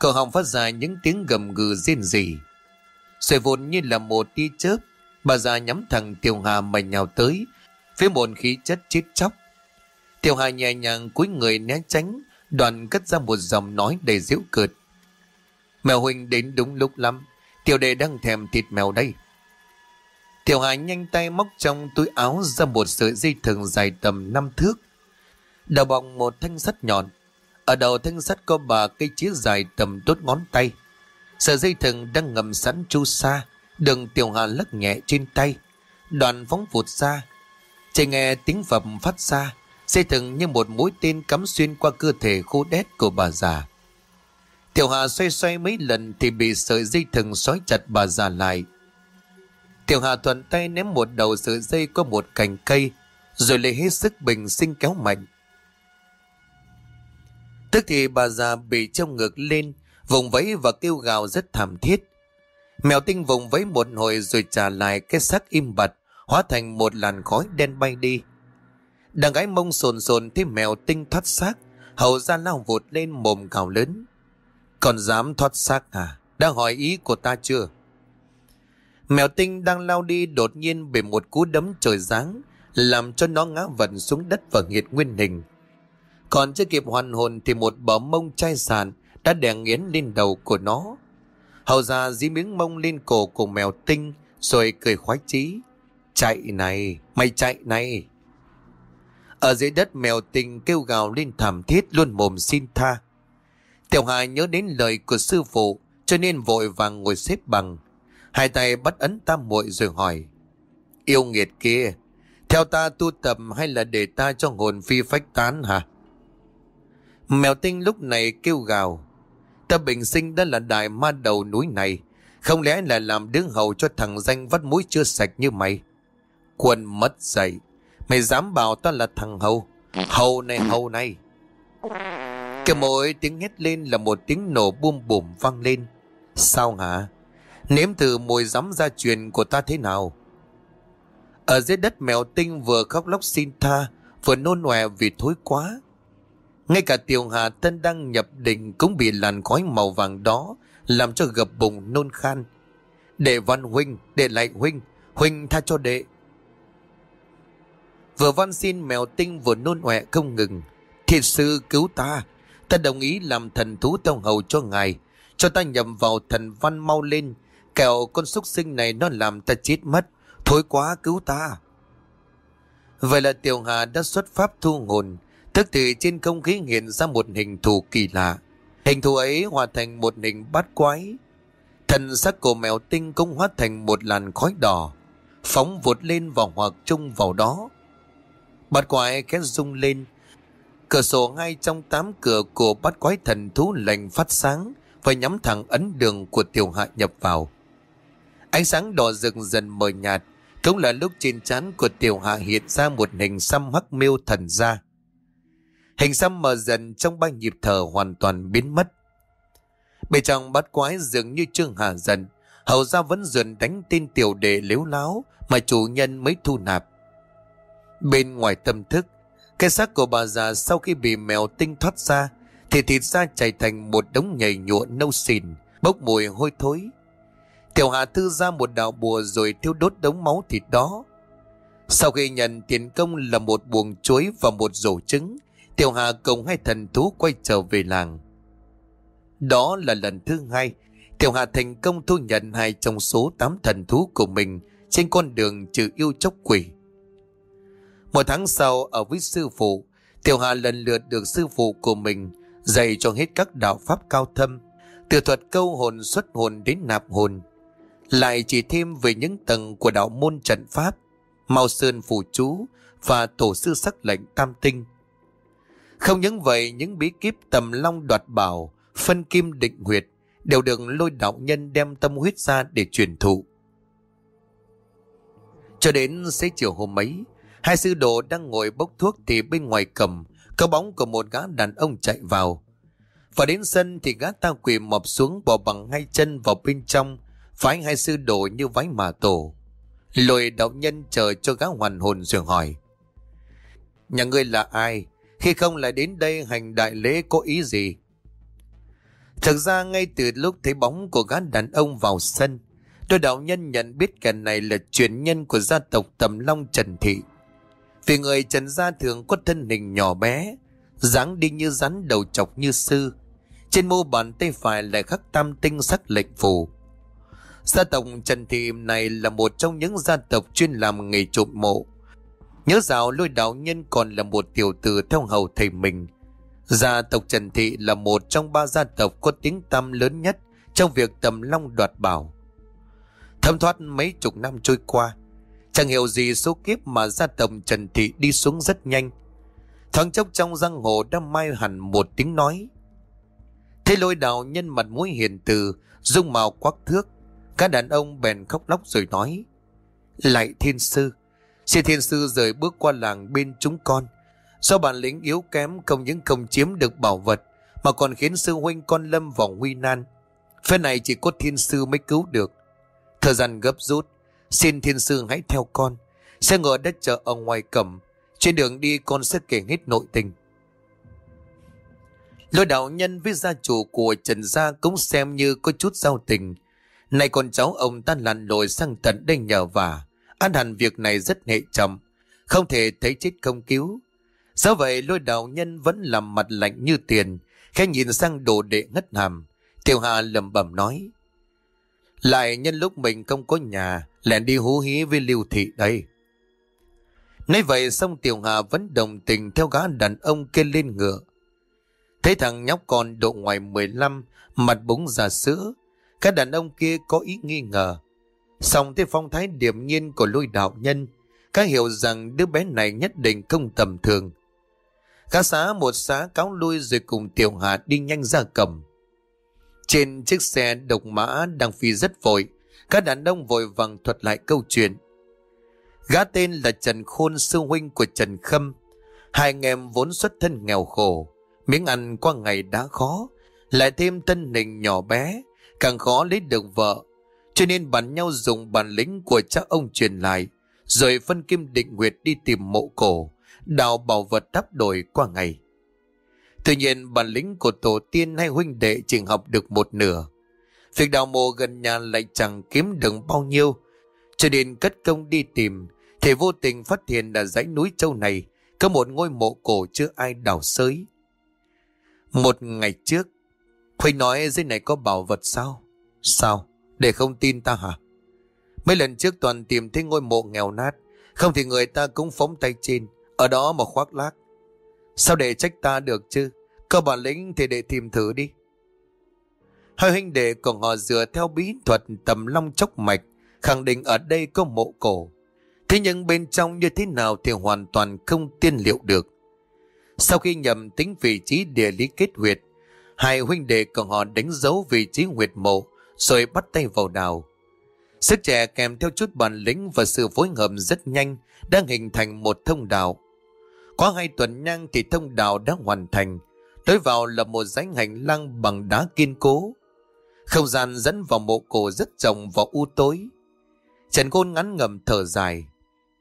Cậu họng phát ra những tiếng gầm gừ riêng rỉ. Xoay vốn như là một tia chớp, bà già nhắm thẳng Tiểu Hà mà nhào tới, phía một khí chất chết chóc. Tiểu Hà nhẹ nhàng cúi người né tránh, đoàn cất ra một dòng nói đầy giễu cợt. Mèo huynh đến đúng lúc lắm, tiểu đệ đang thèm thịt mèo đây. Tiểu Hà nhanh tay móc trong túi áo ra một sợi dây thừng dài tầm 5 thước. Đầu bọc một thanh sắt nhọn. Ở đầu thanh sắt có bà cây chĩa dài tầm đốt ngón tay. Sợi dây thừng đang ngầm sẵn chu sa, đường Tiểu Hà lắc nhẹ trên tay. Đoàn phóng vụt ra. Chỉ nghe tiếng phẩm phát ra, dây thừng như một mũi tên cắm xuyên qua cơ thể khô đét của bà già. Tiểu Hà xoay xoay mấy lần thì bị sợi dây thừng xói chặt bà già lại. Tiểu Hà thuận tay ném một đầu sợi dây qua một cành cây, rồi lấy hết sức bình sinh kéo mạnh. Tức thì bà già bị trông ngược lên, vùng vẫy và kêu gào rất thảm thiết. Mèo tinh vùng vẫy một hồi rồi trả lại cái xác im bặt, hóa thành một làn khói đen bay đi. Đàn gái mông sồn sồn thấy mèo tinh thoát xác, hầu ra lao vụt lên mồm gào lớn. Còn dám thoát xác à? Đang hỏi ý của ta chưa? Mèo tinh đang lao đi đột nhiên bị một cú đấm trời giáng, làm cho nó ngã vật xuống đất và nghiệt nguyên hình. Còn chưa kịp hoàn hồn thì một bờ mông chai sàn đã đè nghiến lên đầu của nó. Hầu ra dí miếng mông lên cổ của mèo tinh rồi cười khoái chí. Chạy này, mày chạy này. Ở dưới đất mèo tinh kêu gào lên thảm thiết luôn mồm xin tha. Tiểu Hà nhớ đến lời của sư phụ cho nên vội vàng ngồi xếp bằng. Hai tay bắt ấn tam muội rồi hỏi. Yêu nghiệt kia, theo ta tu tập hay là để ta cho hồn phi phách tán hả? Mèo tinh lúc này kêu gào. Ta bình sinh đã là đại ma đầu núi này. Không lẽ là làm đứng hầu cho thằng danh vắt mũi chưa sạch như mày? Quân mất dạy. Mày dám bảo ta là thằng hầu. Hầu này hầu này. Cái mỗi tiếng hét lên là một tiếng nổ bum bùm vang lên. Sao hả? Nếm thử mùi giấm gia truyền của ta thế nào? Ở dưới đất mèo tinh vừa khóc lóc xin tha, vừa nôn nòe vì thối quá. Ngay cả tiểu hà tân đang nhập định cũng bị làn khói màu vàng đó làm cho gập bụng nôn khan. Đệ văn huynh, đệ lại huynh, huynh tha cho đệ. Vừa văn xin mèo tinh vừa nôn ọe không ngừng. Thiệt sư cứu ta, ta đồng ý làm thần thú tông hầu cho ngài, cho ta nhầm vào thần văn mau lên, kẹo con súc sinh này nó làm ta chết mất, thối quá cứu ta. Vậy là tiểu hà đã xuất pháp thu hồn, tức thì trên không khí hiện ra một hình thù kỳ lạ. Hình thù ấy hòa thành một hình bát quái. Thần sắc của mèo tinh cũng hóa thành một làn khói đỏ, phóng vụt lên vào hoặc chung vào đó. Bát quái khẽ rung lên, cửa sổ ngay trong tám cửa của bát quái thần thú lành phát sáng và nhắm thẳng ấn đường của tiểu hạ nhập vào. Ánh sáng đỏ rực dần mờ nhạt, cũng là lúc trên trán của tiểu hạ hiện ra một hình xăm hắc miêu thần ra. Hình xăm mờ dần trong ba nhịp thở hoàn toàn biến mất. Bên trong bát quái dường như trương hà dần, hầu ra vẫn dần đánh tên tiểu đệ liếu láo mà chủ nhân mới thu nạp. Bên ngoài tâm thức, cái xác của bà già sau khi bị mèo tinh thoát ra, thì thịt da chảy thành một đống nhầy nhụa nâu xìn, bốc mùi hôi thối. Tiểu Hà thư ra một đạo bùa rồi thiêu đốt đống máu thịt đó. Sau khi nhận tiền công là một buồng chuối và một rổ trứng, Tiểu Hà cùng hai thần thú quay trở về làng. Đó là lần thứ hai, Tiểu Hà thành công thu nhận hai trong số tám thần thú của mình trên con đường trừ yêu chốc quỷ. Một tháng sau ở với sư phụ, Tiểu Hà lần lượt được sư phụ của mình dạy cho hết các đạo pháp cao thâm, từ thuật câu hồn xuất hồn đến nạp hồn. Lại chỉ thêm về những tầng của đạo môn trận pháp, mao sơn phù chú và tổ sư sắc lệnh tam tinh. Không những vậy, những bí kíp tầm long đoạt bảo, phân kim định huyệt đều được lôi đạo nhân đem tâm huyết ra để truyền thụ. Cho đến xế chiều hôm ấy, hai sư đồ đang ngồi bốc thuốc thì bên ngoài cầm, có bóng của một gã đàn ông chạy vào. Và đến sân thì gã ta quỳ mập xuống bỏ bằng hai chân vào bên trong, phái hai sư đồ như váy mà tổ. Lôi đạo nhân chờ cho gã hoàn hồn rồi hỏi. Nhà ngươi là ai? Khi không lại đến đây hành đại lễ có ý gì? Thực ra ngay từ lúc thấy bóng của gã đàn ông vào sân, tôi đạo nhân nhận biết kẻ này là truyền nhân của gia tộc Tầm Long Trần Thị. Vì người Trần Gia thường có thân hình nhỏ bé, dáng đi như rắn đầu chọc như sư. Trên mu bàn tay phải lại khắc tam tinh sắc lệnh phù. Gia tộc Trần Thị này là một trong những gia tộc chuyên làm nghề trộm mộ. Nhớ rào lôi đạo nhân còn là một tiểu tử theo hầu thầy mình. Gia tộc Trần Thị là một trong ba gia tộc có tiếng tăm lớn nhất trong việc tầm long đoạt bảo. Thâm thoát mấy chục năm trôi qua, chẳng hiểu gì số kiếp mà gia tộc Trần Thị đi xuống rất nhanh. Thoáng chốc trong giang hồ đã mai hẳn một tiếng nói. Thế lôi đạo nhân mặt mũi hiền từ, dung màu quắc thước. Các đàn ông bèn khóc lóc rồi nói. Lại thiên sư, xin thiên sư rời bước qua làng bên chúng con. Do bản lĩnh yếu kém không những không chiếm được bảo vật, mà còn khiến sư huynh con lâm vào nguy nan. Phép này chỉ có thiên sư mới cứu được. Thời gian gấp rút, xin thiên sư hãy theo con. Xe ngựa đất chợ ở ngoài cẩm, trên đường đi con sẽ kể hết nội tình. Lôi đạo nhân với gia chủ của Trần Gia cũng xem như có chút giao tình. Này con cháu ông ta lặn lội sang tận đây nhờ vả. Ăn hẳn việc này rất hệ trọng, không thể thấy chết không cứu. Do vậy lôi đạo nhân vẫn làm mặt lạnh như tiền, khẽ nhìn sang đồ đệ ngất hàm. Tiểu Hà lầm bẩm nói. Lại nhân lúc mình không có nhà, lẻn đi hú hí với lưu thị đây. Nói vậy xong Tiểu Hà vẫn đồng tình theo gã đàn ông kia lên ngựa. Thấy thằng nhóc con độ ngoài 15, mặt búng ra sữa. Các đàn ông kia có ý nghi ngờ. Xong thấy phong thái điềm nhiên của lôi đạo nhân. Các hiểu rằng đứa bé này nhất định không tầm thường. Các xá một xá cáo lui rồi cùng Tiểu Hà đi nhanh ra cầm. Trên chiếc xe độc mã đang phi rất vội. Các đàn ông vội vàng thuật lại câu chuyện. Gã tên là Trần Khôn, sư huynh của Trần Khâm. Hai anh em vốn xuất thân nghèo khổ. Miếng ăn qua ngày đã khó. Lại thêm thân hình nhỏ bé. Càng khó lấy được vợ. Cho nên bàn nhau dùng bản lĩnh của cha ông truyền lại. Rồi phân kim định nguyệt đi tìm mộ cổ. Đào bảo vật đắp đổi qua ngày. Tuy nhiên bản lĩnh của tổ tiên hay huynh đệ chỉ học được một nửa. Việc đào mộ gần nhà lại chẳng kiếm được bao nhiêu. Cho nên cất công đi tìm thì vô tình phát hiện là dãy núi châu này có một ngôi mộ cổ chưa ai đào sới. Một ngày trước, Huynh nói dưới này có bảo vật sao? Sao? Để không tin ta hả? Mấy lần trước toàn tìm thấy ngôi mộ nghèo nát, không thì người ta cũng phóng tay trên, ở đó mà khoác lác. Sao để trách ta được chứ? Có bản lĩnh thì để tìm thử đi. Hai huynh đệ của họ dựa theo bí thuật tầm long chốc mạch, khẳng định ở đây có mộ cổ. Thế nhưng bên trong như thế nào thì hoàn toàn không tiên liệu được. Sau khi nhầm tính vị trí địa lý kết huyệt, hai huynh đệ của họ đánh dấu vị trí huyệt mộ rồi bắt tay vào đào. Sức trẻ kèm theo chút bản lĩnh và sự phối hợp rất nhanh đang hình thành một thông đạo. Có hai tuần nhang thì thông đạo đã hoàn thành. Tới vào là một dãy hành lang bằng đá kiên cố. Không gian dẫn vào mộ cổ rất rộng và u tối. Trần Côn ngắn ngầm thở dài.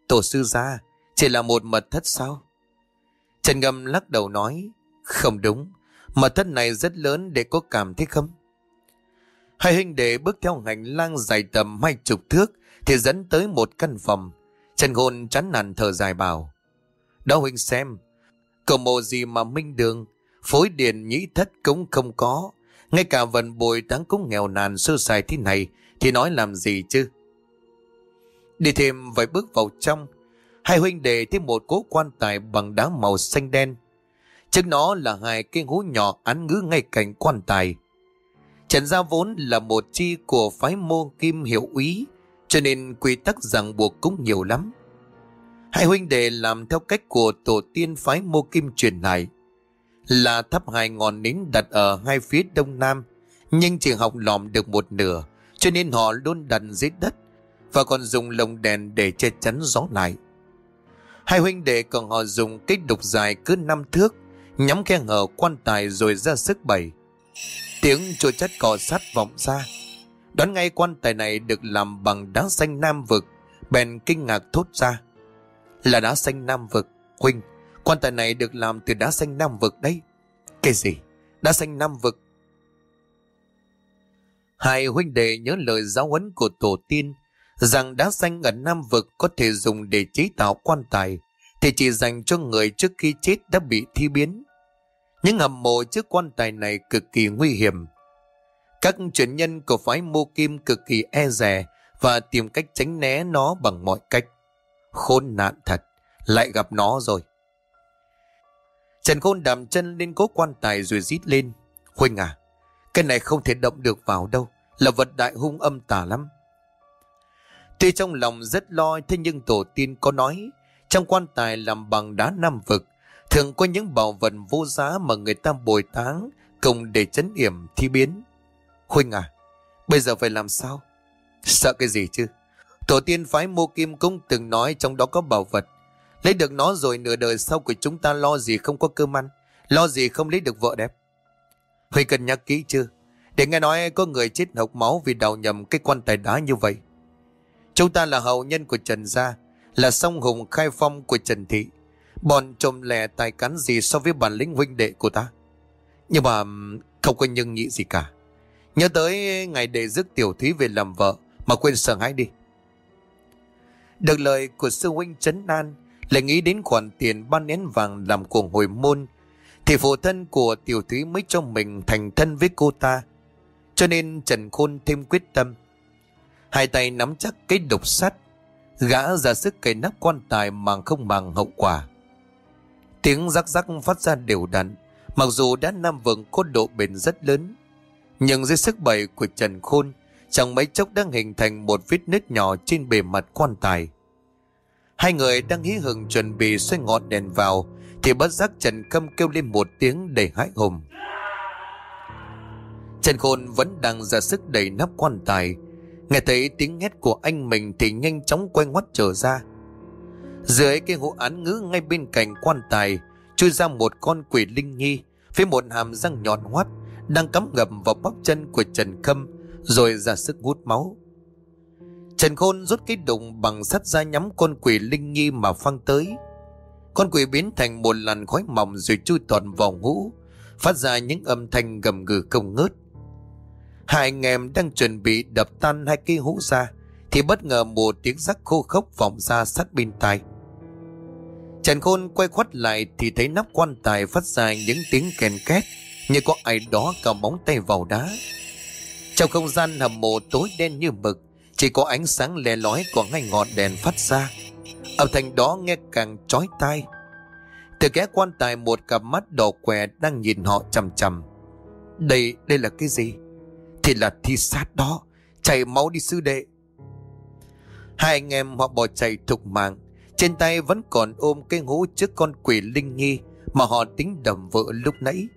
Tổ sư gia, chỉ là một mật thất sao? Trần Ngâm lắc đầu nói, không đúng, mà thất này rất lớn để có cảm thấy không? Hai huynh đệ bước theo hành lang dài tầm hai chục thước thì dẫn tới một căn phòng. Trần hồn chán nản thở dài bảo. Đó huynh xem, cầu mộ gì mà minh đường, phối điền nhĩ thất cũng không có. Ngay cả vận bồi táng cũng nghèo nàn sơ sài thế này thì nói làm gì chứ? Đi thêm vài bước vào trong, hai huynh đệ thêm một cố quan tài bằng đá màu xanh đen. Trước nó là hai cái hố nhỏ án ngữ ngay cạnh quan tài. Trần Gia vốn là một chi của phái môn kim hiệu úy, cho nên quy tắc ràng buộc cũng nhiều lắm. Hai huynh đệ làm theo cách của tổ tiên phái mô kim truyền lại. Là thắp hai ngọn nến đặt ở hai phía đông nam, nhưng chỉ học lòm được một nửa, cho nên họ luôn đặt dưới đất và còn dùng lồng đèn để che chắn gió lại. Hai huynh đệ còn họ dùng kích đục dài cứ năm thước, nhắm khe hở quan tài rồi ra sức bày. Tiếng chua chất cò sát vọng ra. Đoán ngay quan tài này được làm bằng đá xanh nam vực, bèn kinh ngạc thốt ra. Là đá xanh nam vực, huynh, quan tài này được làm từ đá xanh nam vực đấy. Cái gì? Đá xanh nam vực? Hai huynh đệ nhớ lời giáo huấn của tổ tiên, rằng đá xanh ở Nam Vực có thể dùng để chế tạo quan tài, thì chỉ dành cho người trước khi chết đã bị thi biến. Những hầm mộ trước quan tài này cực kỳ nguy hiểm. Các truyền nhân của phái mô kim cực kỳ e rè và tìm cách tránh né nó bằng mọi cách. Khốn nạn thật, lại gặp nó rồi. Trần Khôn đầm chân lên cố quan tài rồi rít lên. Huynh à, cái này không thể động được vào đâu, là vật đại hung âm tà lắm. Tuy trong lòng rất lo thế nhưng tổ tiên có nói trong quan tài làm bằng đá nam vực thường có những bảo vật vô giá mà người ta bồi táng cùng để chấn yểm thi biến. Huynh à, bây giờ phải làm sao? Sợ cái gì chứ? Tổ tiên phái mô kim cũng từng nói trong đó có bảo vật. Lấy được nó rồi nửa đời sau của chúng ta lo gì không có cơm ăn, lo gì không lấy được vợ đẹp. Huynh cần nhắc kỹ chưa? Để nghe nói có người chết hộc máu vì đào nhầm cái quan tài đá như vậy. Chúng ta là hậu nhân của Trần Gia, là song hùng khai phong của Trần Thị. Bọn trộm lẻ tài cán gì so với bản lĩnh huynh đệ của ta. Nhưng mà không có nhân nghĩ gì cả. Nhớ tới ngày để rước tiểu thúy về làm vợ mà quên sợ hãi đi. Được lời của sư huynh Trấn An, lại nghĩ đến khoản tiền ban nén vàng làm cuồng hồi môn, thì phụ thân của tiểu thúy mới cho mình thành thân với cô ta. Cho nên Trần Khôn thêm quyết tâm Hai tay nắm chắc cái đục sắt. Gã ra sức cày nắp quan tài mà không bằng hậu quả. Tiếng rắc rắc phát ra đều đặn, mặc dù đã nam vượng có độ bền rất lớn. Nhưng dưới sức bẩy của Trần Khôn, chẳng mấy chốc đang hình thành một vết nứt nhỏ trên bề mặt quan tài. Hai người đang hí hừng chuẩn bị xoay ngọn đèn vào, thì bất giác Trần Khâm kêu lên một tiếng đầy hãi hùng. Trần Khôn vẫn đang ra sức đẩy nắp quan tài, nghe thấy tiếng hét của anh mình thì nhanh chóng quay ngoắt trở ra. Dưới cái hũ án ngữ ngay bên cạnh quan tài, chui ra một con quỷ linh nhi với một hàm răng nhọn hoắt đang cắm ngầm vào bắp chân của Trần Khâm rồi ra sức hút máu. Trần Khôn rút cái đụng bằng sắt ra nhắm con quỷ linh nhi mà phăng tới. Con quỷ biến thành một làn khói mỏng rồi chui toàn vào ngũ, phát ra những âm thanh gầm gừ không ngớt. Hai anh em đang chuẩn bị đập tan hai cây hũ ra, thì bất ngờ một tiếng rắc khô khốc vọng ra sát bên tai. Trần Khôn quay quắt lại thì thấy nắp quan tài phát ra những tiếng kèn két như có ai đó cầm móng tay vào đá. Trong không gian hầm mộ tối đen như mực, chỉ có ánh sáng lè lói của ngay ngọn đèn phát ra. Âm thanh đó nghe càng chói tai. Từ kẽ quan tài một cặp mắt đỏ què đang nhìn họ chằm chằm. Đây, đây là cái gì? Thì là thi sát đó, chảy máu đi sư đệ. Hai anh em họ bỏ chạy thục mạng, trên tay vẫn còn ôm cái hũ trước con quỷ linh nghi mà họ tính đầm vợ lúc nãy.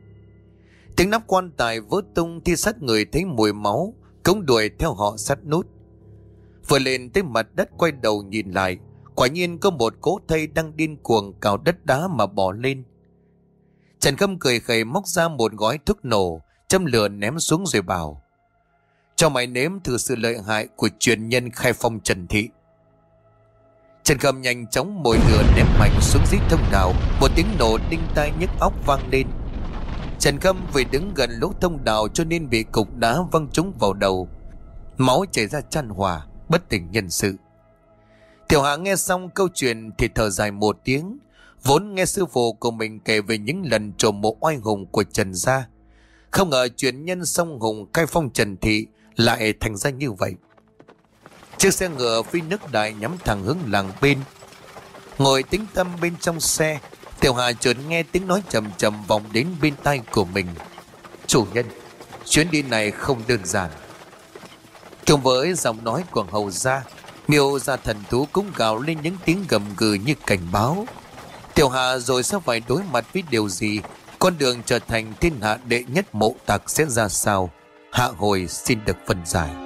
Tiếng nắp quan tài vỡ tung thi sát người thấy mùi máu, cống đuổi theo họ sát nút. Vừa lên tới mặt đất quay đầu nhìn lại, quả nhiên có một cố thây đang điên cuồng cào đất đá mà bỏ lên. Trần Khâm cười khẩy móc ra một gói thuốc nổ, châm lửa ném xuống rồi bảo. Cho mày nếm thử sự lợi hại của truyền nhân khai phong Trần Thị. Trần Khâm nhanh chóng mồi lửa ném mạnh xuống dưới thông đạo, một tiếng nổ đinh tai nhức óc vang lên. Trần Khâm vì đứng gần lỗ thông đạo cho nên bị cục đá văng trúng vào đầu. Máu chảy ra chăn hòa, bất tỉnh nhân sự. Tiểu Hạ nghe xong câu chuyện thì thở dài một tiếng, vốn nghe sư phụ của mình kể về những lần trộm mộ oai hùng của Trần Gia. Không ngờ chuyện nhân sông hùng cai phong Trần Thị lại thành ra như vậy. Chiếc xe ngựa phi nước đại nhắm thẳng hướng làng bên. Ngồi tính tâm bên trong xe, Tiểu Hà chợt nghe tiếng nói trầm trầm vọng đến bên tai của mình. Chủ nhân, chuyến đi này không đơn giản. Cùng với giọng nói của hầu gia, miêu gia thần thú cũng gào lên những tiếng gầm gừ như cảnh báo. Tiểu Hà rồi sẽ phải đối mặt với điều gì? Con đường trở thành thiên hạ đệ nhất mộ tặc sẽ ra sao? Hạ hồi xin được phân giải.